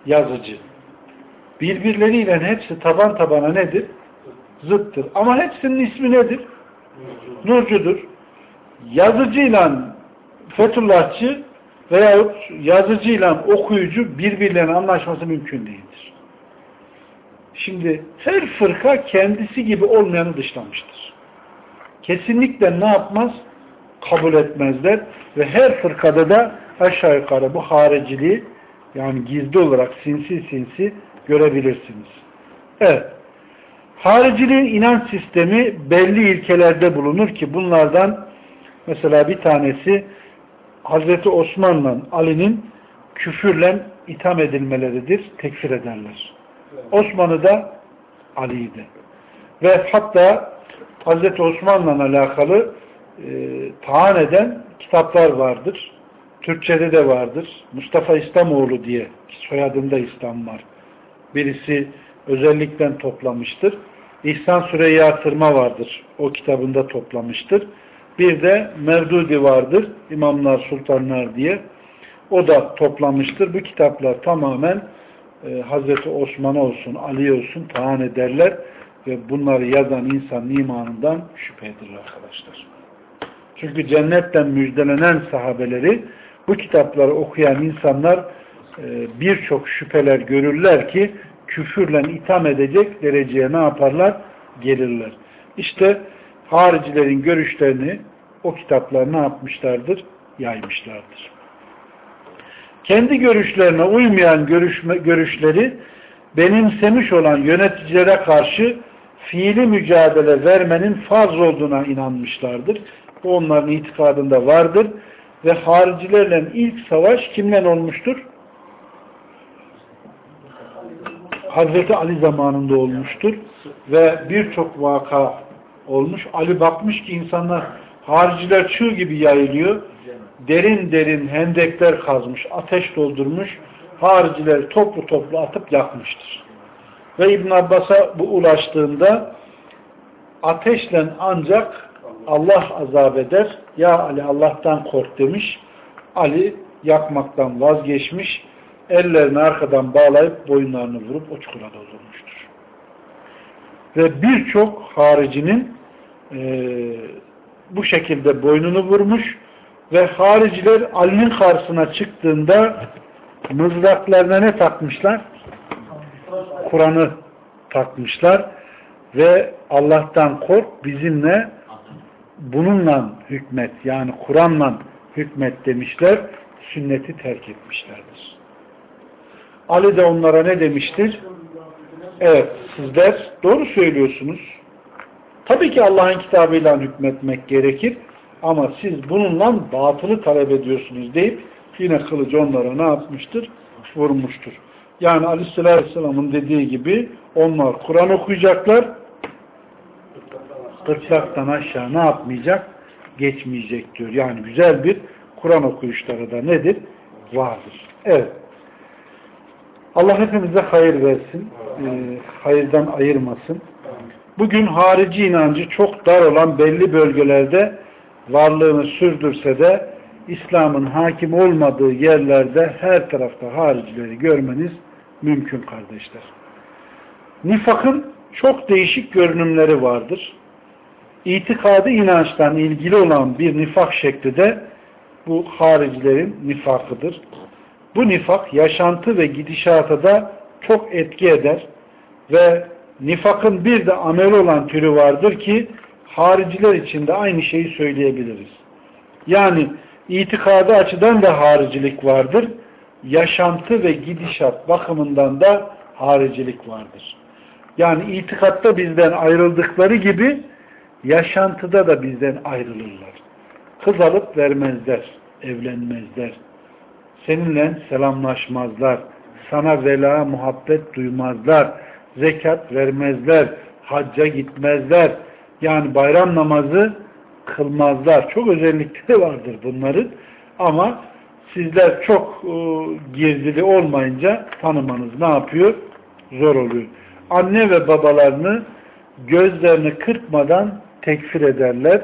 yazıcı. Birbirleriyle hepsi taban tabana nedir? Zıttır. Ama hepsinin ismi nedir? Nurcudur. Yazıcıyla Fethullahçı veyahut yazıcıyla okuyucu birbirlerine anlaşması mümkün değildir. Şimdi her fırka kendisi gibi olmayanı dışlamıştır. Kesinlikle ne yapmaz? Kabul etmezler ve her fırkada da aşağı yukarı bu hariciliği yani gizli olarak sinsi sinsi görebilirsiniz. Evet. Hariciliğin inanç sistemi belli ilkelerde bulunur ki bunlardan mesela bir tanesi Hazreti Osman'la Ali'nin küfürle itham edilmeleridir, tekfir ederler. Osman'ı da Ali'yi de. Ve hatta Hazreti Osman'la alakalı e, taan eden kitaplar vardır. Türkçede de vardır. Mustafa İslamoğlu diye soyadında İslam var. Birisi özellikle toplamıştır. İhsan Süreyya Tırma vardır. O kitabında toplamıştır. Bir de Mevdudi vardır. İmamlar, Sultanlar diye. O da toplamıştır. Bu kitaplar tamamen e, Hazreti Osman olsun, Ali olsun taan ederler ve bunları yazan insan imanından şüphedir arkadaşlar. Çünkü cennetten müjdelenen sahabeleri bu kitapları okuyan insanlar e, birçok şüpheler görürler ki küfürle itham edecek dereceye ne yaparlar? Gelirler. İşte haricilerin görüşlerini o kitaplar ne yapmışlardır? Yaymışlardır. Kendi görüşlerine uymayan görüşme, görüşleri benimsemiş olan yöneticilere karşı fiili mücadele vermenin farz olduğuna inanmışlardır. Bu onların itikadında vardır. Ve haricilerle ilk savaş kimle olmuştur? Hazreti Ali zamanında olmuştur. Ve birçok vaka olmuş. Ali bakmış ki insanlar hariciler çığ gibi yayılıyor. Derin derin hendekler kazmış, ateş doldurmuş. Hariciler toplu toplu atıp yakmıştır. Ve İbn Abbas'a bu ulaştığında ateşle ancak Allah azap eder. Ya Ali Allah'tan kork demiş. Ali yakmaktan vazgeçmiş. Ellerini arkadan bağlayıp boyunlarını vurup o çukura doldurmuştur. ve birçok haricinin e, bu şekilde boynunu vurmuş ve hariciler Ali'nin karşısına çıktığında mızraklarına ne takmışlar? Kur'an'ı takmışlar ve Allah'tan kork bizimle bununla hükmet yani Kur'an'la hükmet demişler sünneti terk etmişlerdir. Ali de onlara ne demiştir? Evet sizler doğru söylüyorsunuz. Tabii ki Allah'ın kitabıyla hükmetmek gerekir ama siz bununla batılı talep ediyorsunuz deyip yine kılıcı onlara ne yapmıştır? Vurmuştur. Yani Aleyhisselam'ın dediği gibi onlar Kur'an okuyacaklar gırtlaktan aşağı ne yapmayacak? Geçmeyecek diyor. Yani güzel bir Kur'an okuyuşları da nedir? Vardır. Evet. Allah hepimize hayır versin. E, hayırdan ayırmasın. Bugün harici inancı çok dar olan belli bölgelerde varlığını sürdürse de İslam'ın hakim olmadığı yerlerde her tarafta haricileri görmeniz mümkün kardeşler. Nifakın çok değişik görünümleri vardır. İtikadı inançtan ilgili olan bir nifak şekli de bu haricilerin nifakıdır. Bu nifak yaşantı ve gidişata da çok etki eder ve nifakın bir de amel olan türü vardır ki hariciler için de aynı şeyi söyleyebiliriz. Yani itikadı açıdan da haricilik vardır. Yaşantı ve gidişat bakımından da haricilik vardır. Yani itikatta bizden ayrıldıkları gibi yaşantıda da bizden ayrılırlar. Kız alıp vermezler, evlenmezler. Seninle selamlaşmazlar. Sana vela, muhabbet duymazlar. Zekat vermezler. Hacca gitmezler. Yani bayram namazı kılmazlar. Çok özellikleri vardır bunların. Ama sizler çok e, girdili olmayınca tanımanız ne yapıyor? Zor oluyor. Anne ve babalarını gözlerini kırpmadan tekfir ederler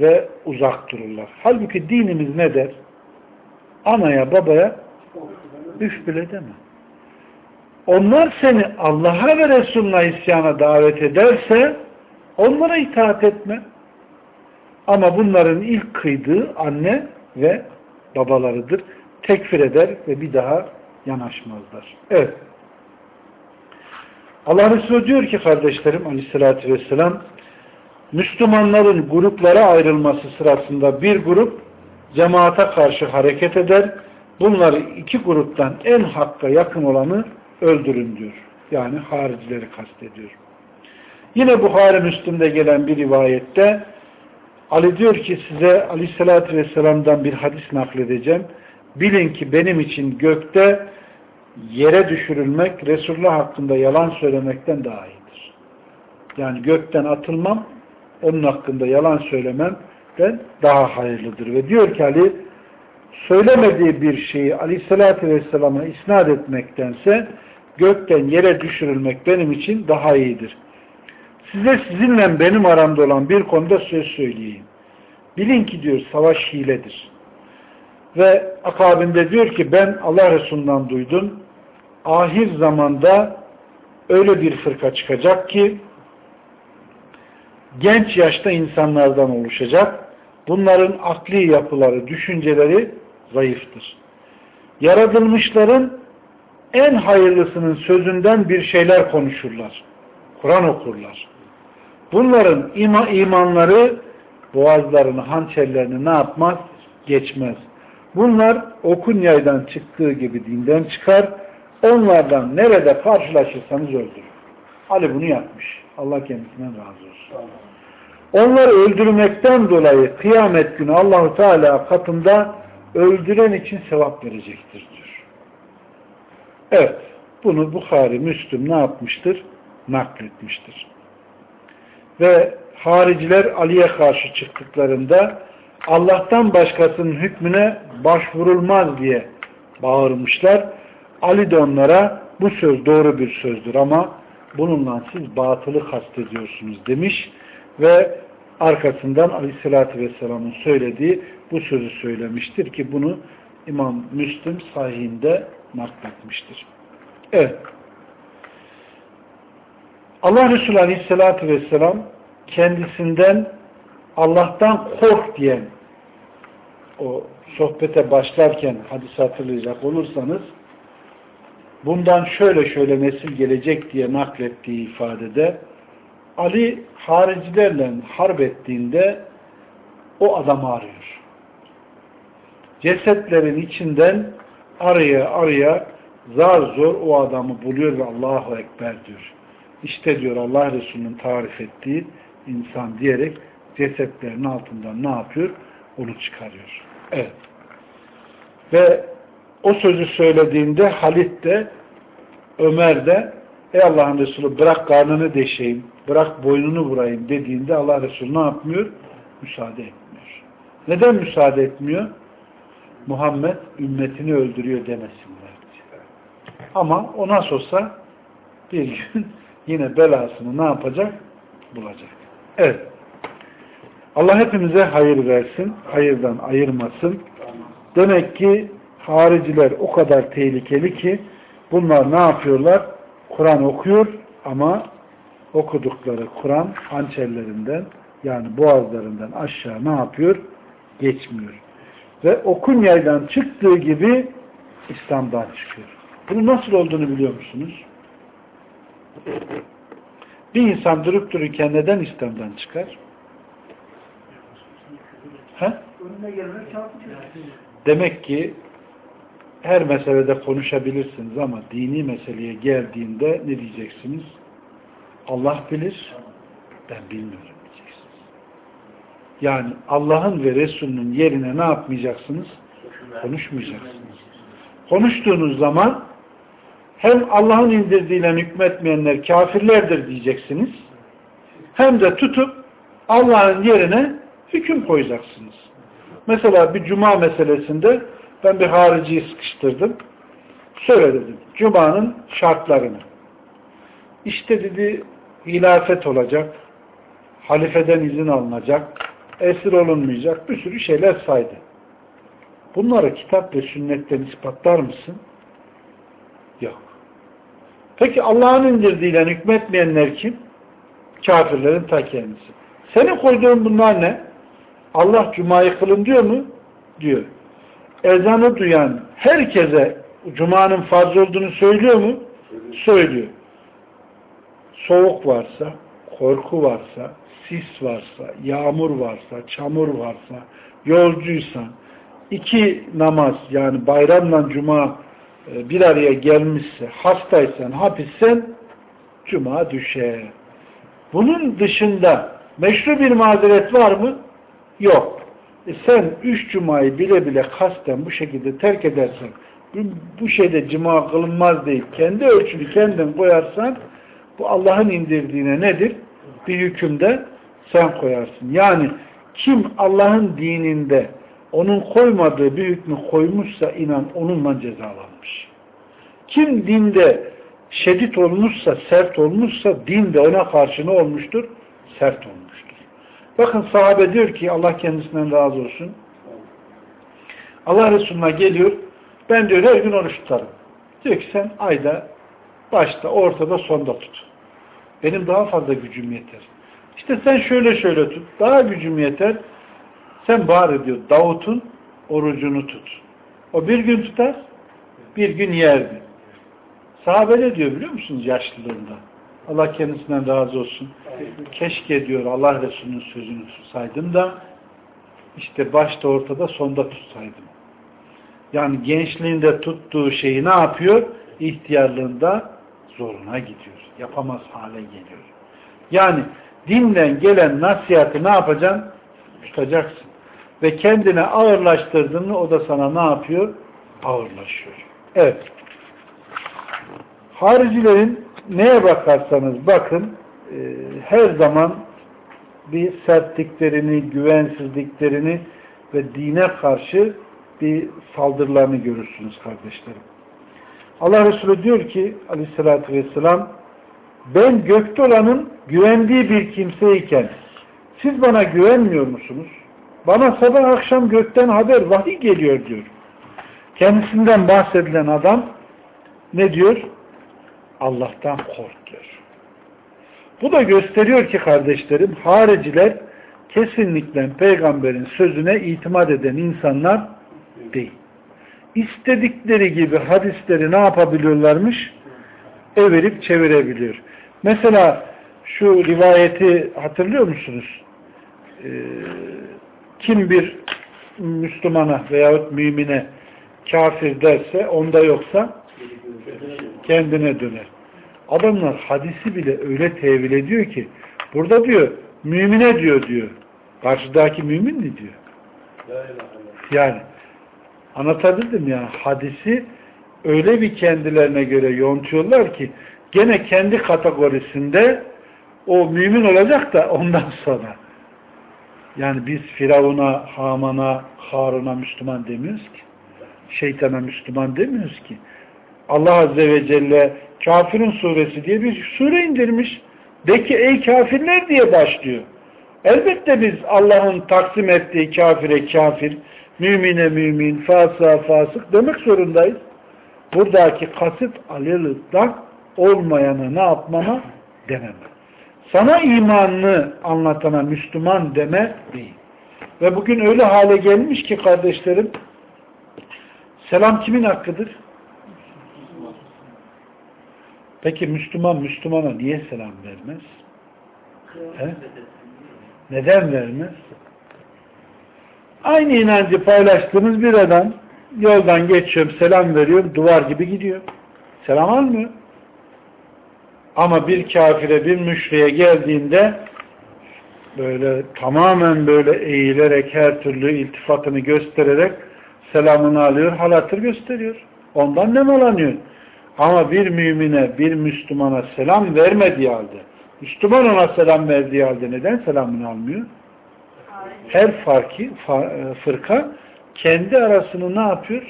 ve uzak dururlar. Halbuki dinimiz ne der? Anaya babaya üf bile deme. Onlar seni Allah'a ve Resulüne isyana davet ederse onlara itaat etme. Ama bunların ilk kıydığı anne ve babalarıdır. Tekfir eder ve bir daha yanaşmazlar. Evet. Allah Resulü diyor ki kardeşlerim aleyhissalatü vesselam Müslümanların gruplara ayrılması sırasında bir grup cemaate karşı hareket eder. Bunları iki gruptan en hakka yakın olanı öldürün diyor. Yani haricileri kastediyor. Yine Buhari Müslüm'de gelen bir rivayette Ali diyor ki size aleyhissalatü vesselam'dan bir hadis nakledeceğim. Bilin ki benim için gökte yere düşürülmek Resulullah hakkında yalan söylemekten daha iyidir. Yani gökten atılmam onun hakkında yalan söylememden daha hayırlıdır. Ve diyor ki Ali söylemediği bir şeyi aleyhissalatü vesselama isnat etmektense gökten yere düşürülmek benim için daha iyidir. Size sizinle benim aramda olan bir konuda söz söyleyeyim. Bilin ki diyor savaş hiledir. Ve akabinde diyor ki ben Allah Resulü'nden duydum. Ahir zamanda öyle bir fırka çıkacak ki genç yaşta insanlardan oluşacak. Bunların akli yapıları, düşünceleri zayıftır. Yaratılmışların en hayırlısının sözünden bir şeyler konuşurlar. Kur'an okurlar. Bunların ima, imanları boğazlarını, hançerlerini ne yapmaz? Geçmez. Bunlar okun yaydan çıktığı gibi dinden çıkar. Onlardan nerede karşılaşırsanız öldürün. Ali bunu yapmış. Allah kendisinden razı olsun. Onları öldürmekten dolayı kıyamet günü Allahu Teala katında öldüren için sevap verecektir diyor. Evet. Bunu Bukhari, Müslüm ne yapmıştır? Nakletmiştir. Ve hariciler Ali'ye karşı çıktıklarında Allah'tan başkasının hükmüne başvurulmaz diye bağırmışlar. Ali de onlara bu söz doğru bir sözdür ama bununla siz batılı kastediyorsunuz demiş ve arkasından Aleyhisselatü Vesselam'ın söylediği bu sözü söylemiştir ki bunu İmam Müslim sahihinde nakletmiştir. Evet. Allah Resulü Aleyhisselatü Vesselam kendisinden Allah'tan kork diyen o sohbete başlarken hadis hatırlayacak olursanız bundan şöyle şöyle nesil gelecek diye naklettiği ifadede Ali haricilerle harp ettiğinde o adamı arıyor. Cesetlerin içinden araya araya zar zor o adamı buluyor ve Allahu Ekber diyor. İşte diyor Allah Resulü'nün tarif ettiği insan diyerek cesetlerin altından ne yapıyor? Onu çıkarıyor. Evet. Ve o sözü söylediğinde Halit de Ömer de ey Allah'ın Resulü bırak karnını deşeyim, bırak boynunu vurayım dediğinde Allah Resulü ne yapmıyor? Müsaade etmiyor. Neden müsaade etmiyor? Muhammed ümmetini öldürüyor demesinler. Ama o nasıl olsa bir gün yine belasını ne yapacak? Bulacak. Evet. Allah hepimize hayır versin, hayırdan ayırmasın. Demek ki hariciler o kadar tehlikeli ki bunlar ne yapıyorlar? Kur'an okuyor ama okudukları Kur'an hançerlerinden yani boğazlarından aşağı ne yapıyor? Geçmiyor. Ve okun yaydan çıktığı gibi İslam'dan çıkıyor. Bunun nasıl olduğunu biliyor musunuz? Bir insan durup dururken neden İslam'dan çıkar? He? Demek ki her meselede konuşabilirsiniz ama dini meseleye geldiğinde ne diyeceksiniz? Allah bilir, ben bilmiyorum diyeceksiniz. Yani Allah'ın ve Resulünün yerine ne yapmayacaksınız? Konuşmayacaksınız. Konuştuğunuz zaman hem Allah'ın indirdiğiyle hükmetmeyenler kafirlerdir diyeceksiniz. Hem de tutup Allah'ın yerine hüküm koyacaksınız. Mesela bir cuma meselesinde ben bir hariciyi sıkıştırdım. Söyle dedim. Cuma'nın şartlarını. İşte dedi hilafet olacak. Halifeden izin alınacak. Esir olunmayacak. Bir sürü şeyler saydı. Bunları kitap ve sünnetten ispatlar mısın? Yok. Peki Allah'ın indirdiğiyle hükmetmeyenler kim? Kafirlerin ta kendisi. Senin koyduğun bunlar ne? Allah Cuma'yı kılın diyor mu? Diyor. Ezanı duyan herkese Cuma'nın farz olduğunu söylüyor mu? Söylüyor. Soğuk varsa, korku varsa, sis varsa, yağmur varsa, çamur varsa, yolcuysan, iki namaz yani bayramla cuma e, bir araya gelmişse, hastaysan, hapissen cuma düşer. Bunun dışında meşru bir mazeret var mı? Yok. E sen üç cumayı bile bile kasten bu şekilde terk edersen, bu, şeyde cuma kılınmaz değil, kendi ölçülü kendin koyarsan, bu Allah'ın indirdiğine nedir? Bir hükümde sen koyarsın. Yani kim Allah'ın dininde onun koymadığı bir hükmü koymuşsa inan onunla cezalanmış. Kim dinde şedid olmuşsa, sert olmuşsa din de ona karşı ne olmuştur? Sert olmuştur. Bakın sahabe diyor ki Allah kendisinden razı olsun. Allah Resulü'ne geliyor. Ben diyor her gün oruç tutarım. Diyor ki sen ayda başta, ortada, sonda tut. Benim daha fazla gücüm yeter. İşte sen şöyle şöyle tut. Daha gücüm yeter. Sen bari diyor Davut'un orucunu tut. O bir gün tutar, bir gün yerdi. Sahabe ne diyor biliyor musunuz yaşlılığında? Allah kendisinden razı olsun. Keşke diyor Allah Resulü'nün sözünü tutsaydım da işte başta ortada sonda tutsaydım. Yani gençliğinde tuttuğu şeyi ne yapıyor? İhtiyarlığında zoruna gidiyor. Yapamaz hale geliyor. Yani dinden gelen nasihatı ne yapacaksın? Tutacaksın. Ve kendine ağırlaştırdığını o da sana ne yapıyor? Ağırlaşıyor. Evet. Haricilerin neye bakarsanız bakın e, her zaman bir sertliklerini, güvensizliklerini ve dine karşı bir saldırılarını görürsünüz kardeşlerim. Allah Resulü diyor ki aleyhissalatü vesselam ben gökte olanın güvendiği bir kimseyken siz bana güvenmiyor musunuz? Bana sabah akşam gökten haber vahiy geliyor diyor. Kendisinden bahsedilen adam ne diyor? Allah'tan kork diyor. Bu da gösteriyor ki kardeşlerim hariciler kesinlikle peygamberin sözüne itimat eden insanlar değil. İstedikleri gibi hadisleri ne yapabiliyorlarmış? Evirip çevirebiliyor. Mesela şu rivayeti hatırlıyor musunuz? Ee, kim bir Müslümana veyahut mümine kafir derse onda yoksa kendine döner. Adamlar hadisi bile öyle tevil ediyor ki burada diyor mümine diyor diyor. Karşıdaki mümin mi diyor? Yani anlatabildim ya hadisi öyle bir kendilerine göre yontuyorlar ki gene kendi kategorisinde o mümin olacak da ondan sonra yani biz Firavun'a, Haman'a, Harun'a Müslüman demiyoruz ki. Şeytana Müslüman demiyoruz ki. Allah Azze ve Celle Kafirin suresi diye bir sure indirmiş. De ki ey kafirler diye başlıyor. Elbette biz Allah'ın taksim ettiği kafire kafir, mümine mümin, fasığa fasık demek zorundayız. Buradaki kasıt alılıktan olmayana ne yapmama dememe. Sana imanını anlatana Müslüman deme değil. Ve bugün öyle hale gelmiş ki kardeşlerim selam kimin hakkıdır? Peki Müslüman Müslümana niye selam vermez? He? Neden vermez? Aynı inancı paylaştığımız bir adam yoldan geçiyorum, selam veriyorum, duvar gibi gidiyor. Selam almıyor. Ama bir kafire, bir müşriye geldiğinde böyle tamamen böyle eğilerek her türlü iltifatını göstererek selamını alıyor, halatır gösteriyor. Ondan nemalanıyor. Ama bir mümine, bir Müslümana selam vermediği halde, Müslüman ona selam verdiği halde neden selamını almıyor? Her farki, fırka kendi arasını ne yapıyor?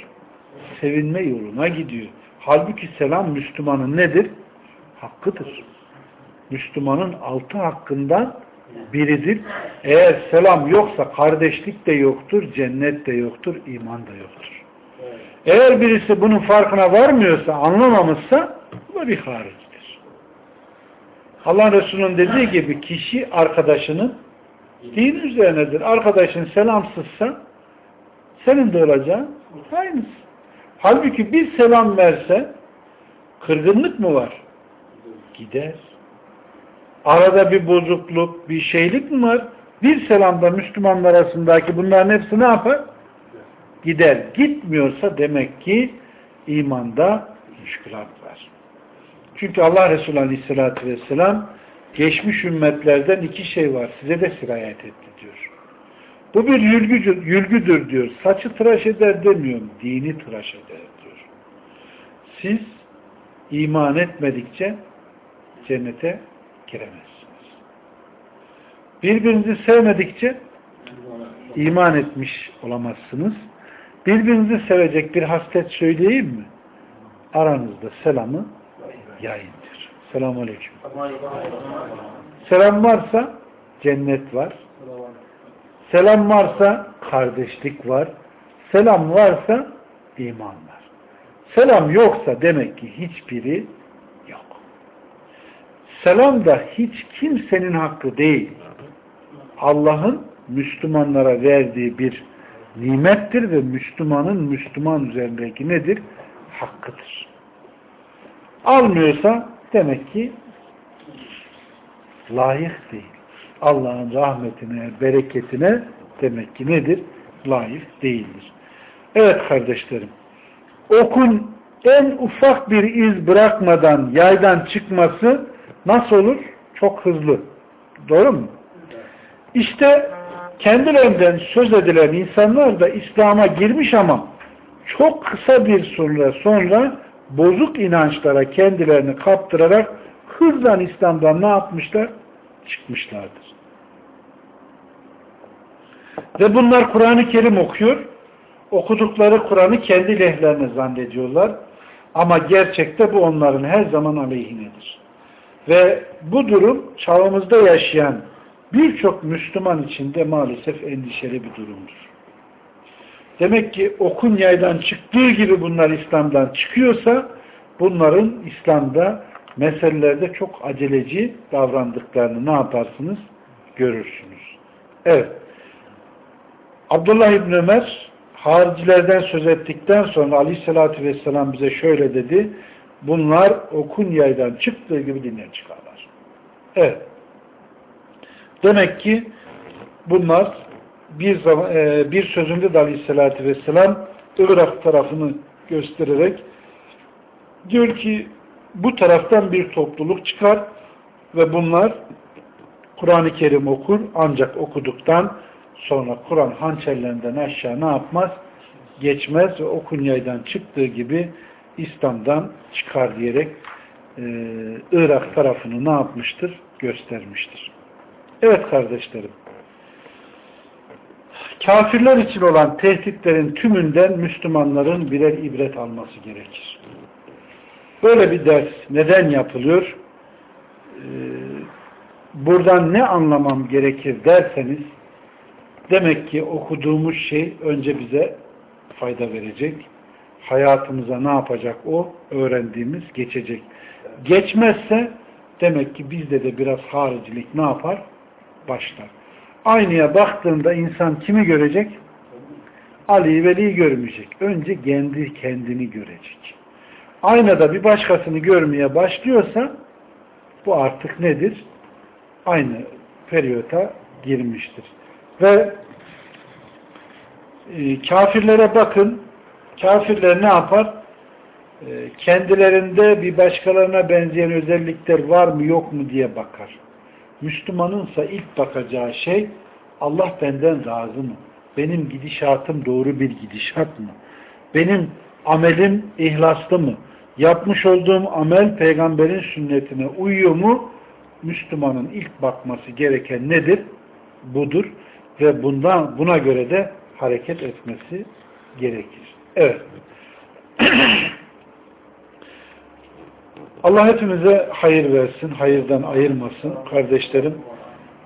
Sevinme yoluna gidiyor. Halbuki selam Müslümanın nedir? Hakkıdır. Müslümanın altı hakkından biridir. Eğer selam yoksa kardeşlik de yoktur, cennet de yoktur, iman da yoktur. Eğer birisi bunun farkına varmıyorsa, anlamamışsa bu bir haricidir. Allah Resulü'nün dediği gibi kişi arkadaşının din üzerinedir. Arkadaşın selamsızsa senin de olacağın aynısı. Halbuki bir selam verse kırgınlık mı var? Gider. Arada bir bozukluk, bir şeylik mi var? Bir selamda Müslümanlar arasındaki bunların hepsi ne yapar? Gider. Gitmiyorsa demek ki imanda müşkülat var. Çünkü Allah Resulü Aleyhisselatü Vesselam geçmiş ümmetlerden iki şey var. Size de sirayet etti diyor. Bu bir yülgüdür, yülgüdür diyor. Saçı tıraş eder demiyorum. Dini tıraş eder diyor. Siz iman etmedikçe cennete giremezsiniz. Birbirinizi sevmedikçe iman etmiş olamazsınız. Birbirinizi sevecek bir haslet söyleyeyim mi? Aranızda selamı yayındır. Selamun Aleyküm. Selam varsa cennet var. Selam varsa kardeşlik var. Selam varsa iman var. Selam yoksa demek ki hiçbiri yok. Selam da hiç kimsenin hakkı değil. Allah'ın Müslümanlara verdiği bir nimettir ve Müslümanın Müslüman üzerindeki nedir? Hakkıdır. Almıyorsa demek ki layık değil. Allah'ın rahmetine, bereketine demek ki nedir? Layık değildir. Evet kardeşlerim. Okun en ufak bir iz bırakmadan yaydan çıkması nasıl olur? Çok hızlı. Doğru mu? İşte kendilerinden söz edilen insanlar da İslam'a girmiş ama çok kısa bir süre sonra bozuk inançlara kendilerini kaptırarak hızla İslam'dan ne yapmışlar? Çıkmışlardır. Ve bunlar Kur'an-ı Kerim okuyor. Okudukları Kur'an'ı kendi lehlerine zannediyorlar. Ama gerçekte bu onların her zaman aleyhinedir. Ve bu durum çağımızda yaşayan birçok Müslüman için de maalesef endişeli bir durumdur. Demek ki okun yaydan çıktığı gibi bunlar İslam'dan çıkıyorsa bunların İslam'da meselelerde çok aceleci davrandıklarını ne yaparsınız? Görürsünüz. Evet. Abdullah İbni Ömer haricilerden söz ettikten sonra aleyhissalatü vesselam bize şöyle dedi. Bunlar okun yaydan çıktığı gibi dinden çıkarlar. Evet. Demek ki bunlar bir, zaman, e, bir sözünde de aleyhissalatü vesselam Irak tarafını göstererek diyor ki bu taraftan bir topluluk çıkar ve bunlar Kur'an-ı Kerim okur ancak okuduktan sonra Kur'an hançerlerinden aşağı ne yapmaz? Geçmez ve yaydan çıktığı gibi İslam'dan çıkar diyerek e, Irak tarafını ne yapmıştır? Göstermiştir. Evet kardeşlerim. Kafirler için olan tehditlerin tümünden Müslümanların birer ibret alması gerekir. Böyle bir ders neden yapılıyor? Ee, buradan ne anlamam gerekir derseniz demek ki okuduğumuz şey önce bize fayda verecek. Hayatımıza ne yapacak o? Öğrendiğimiz geçecek. Geçmezse demek ki bizde de biraz haricilik ne yapar? Başlar. Aynaya baktığında insan kimi görecek? Ali Veli'yi görmeyecek. Önce kendi kendini görecek. Aynada bir başkasını görmeye başlıyorsa bu artık nedir? Aynı periyota girmiştir. Ve e, kafirlere bakın. Kafirler ne yapar? E, kendilerinde bir başkalarına benzeyen özellikler var mı yok mu diye bakar. Müslümanınsa ilk bakacağı şey Allah benden razı mı? Benim gidişatım doğru bir gidişat mı? Benim amelim ihlaslı mı? Yapmış olduğum amel peygamberin sünnetine uyuyor mu? Müslümanın ilk bakması gereken nedir? Budur. Ve bundan, buna göre de hareket etmesi gerekir. Evet. Allah hepimize hayır versin, hayırdan ayırmasın. Kardeşlerim,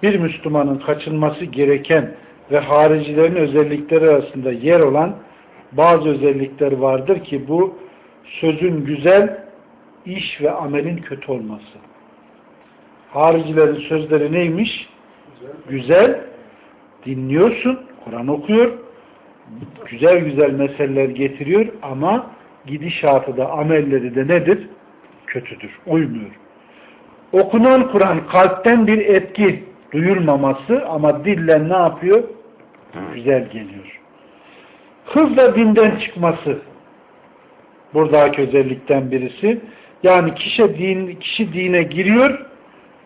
bir Müslümanın kaçınması gereken ve haricilerin özellikleri arasında yer olan bazı özellikler vardır ki bu sözün güzel, iş ve amelin kötü olması. Haricilerin sözleri neymiş? Güzel. dinliyorsun, Kur'an okuyor, güzel güzel meseleler getiriyor ama gidişatı da amelleri de nedir? Kötüdür, uymuyor. Okunan Kur'an kalpten bir etki duyurmaması ama dille ne yapıyor? Güzel geliyor. Hızla dinden çıkması buradaki özellikten birisi. Yani kişi, din, kişi dine giriyor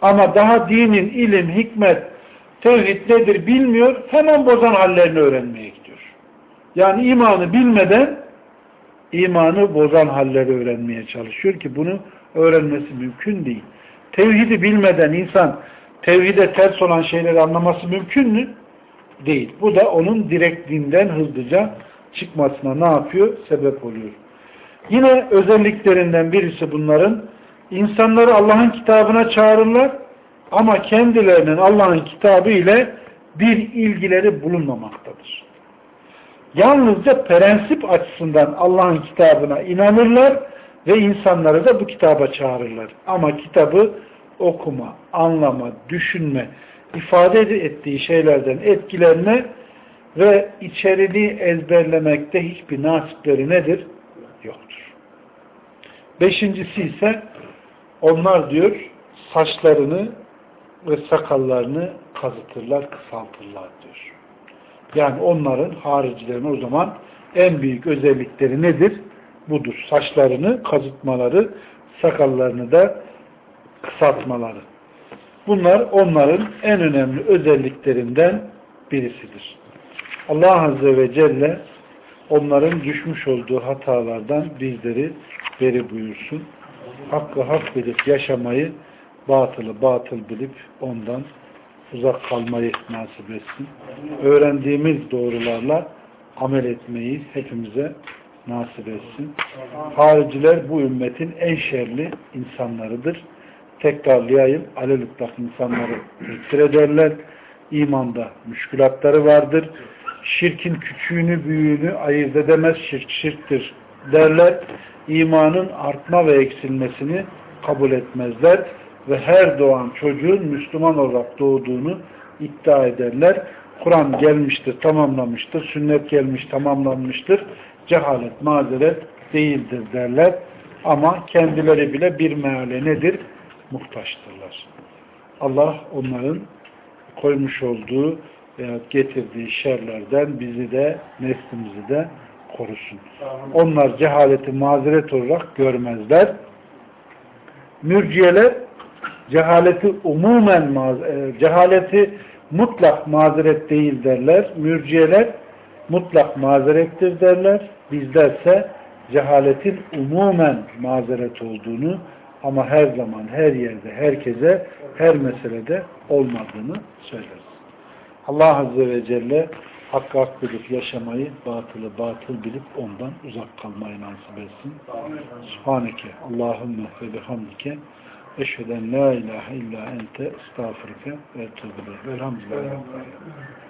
ama daha dinin ilim, hikmet, tevhid nedir bilmiyor. Hemen bozan hallerini öğrenmeye gidiyor. Yani imanı bilmeden imanı bozan halleri öğrenmeye çalışıyor ki bunu öğrenmesi mümkün değil. Tevhidi bilmeden insan tevhide ters olan şeyleri anlaması mümkün mü? Değil. Bu da onun direkt dinden hızlıca çıkmasına ne yapıyor? Sebep oluyor. Yine özelliklerinden birisi bunların insanları Allah'ın kitabına çağırırlar ama kendilerinin Allah'ın kitabı ile bir ilgileri bulunmamaktadır. Yalnızca prensip açısından Allah'ın kitabına inanırlar ve insanları da bu kitaba çağırırlar. Ama kitabı okuma, anlama, düşünme, ifade ettiği şeylerden etkilenme ve içeriğini ezberlemekte hiçbir nasipleri nedir? Yoktur. Beşincisi ise onlar diyor saçlarını ve sakallarını kazıtırlar, kısaltırlar. Yani onların haricilerin o zaman en büyük özellikleri nedir? Budur. Saçlarını kazıtmaları, sakallarını da kısaltmaları. Bunlar onların en önemli özelliklerinden birisidir. Allah Azze ve Celle onların düşmüş olduğu hatalardan bizleri beri buyursun. Hakkı hak bilip yaşamayı, batılı batıl bilip ondan uzak kalmayı nasip etsin. Öğrendiğimiz doğrularla amel etmeyi hepimize nasip etsin. Hariciler bu ümmetin en şerli insanlarıdır. Tekrarlayayım. Alelutlak insanları tekfir ederler. İmanda müşkülatları vardır. Şirkin küçüğünü büyüğünü ayırt edemez. Şirk şirktir derler. İmanın artma ve eksilmesini kabul etmezler ve her doğan çocuğun Müslüman olarak doğduğunu iddia ederler. Kur'an gelmiştir, tamamlamıştır, sünnet gelmiş, tamamlanmıştır. Cehalet, mazeret değildir derler. Ama kendileri bile bir meale nedir? Muhtaçtırlar. Allah onların koymuş olduğu veya getirdiği şerlerden bizi de neslimizi de korusun. Onlar cehaleti mazeret olarak görmezler. Mürciyeler cehaleti umumen e, cehaleti mutlak mazeret değil derler. Mürciyeler mutlak mazerettir derler. Bizlerse cehaletin umumen mazeret olduğunu ama her zaman, her yerde, herkese, her meselede olmadığını söyleriz. Allah Azze ve Celle hakkı hak bilip yaşamayı, batılı batıl bilip ondan uzak kalmayı nasip etsin. Subhaneke Allahümme ve bihamdike أشهد أن لا إله إلا أنت أستغفرك وأتوب إليك. الحمد لله.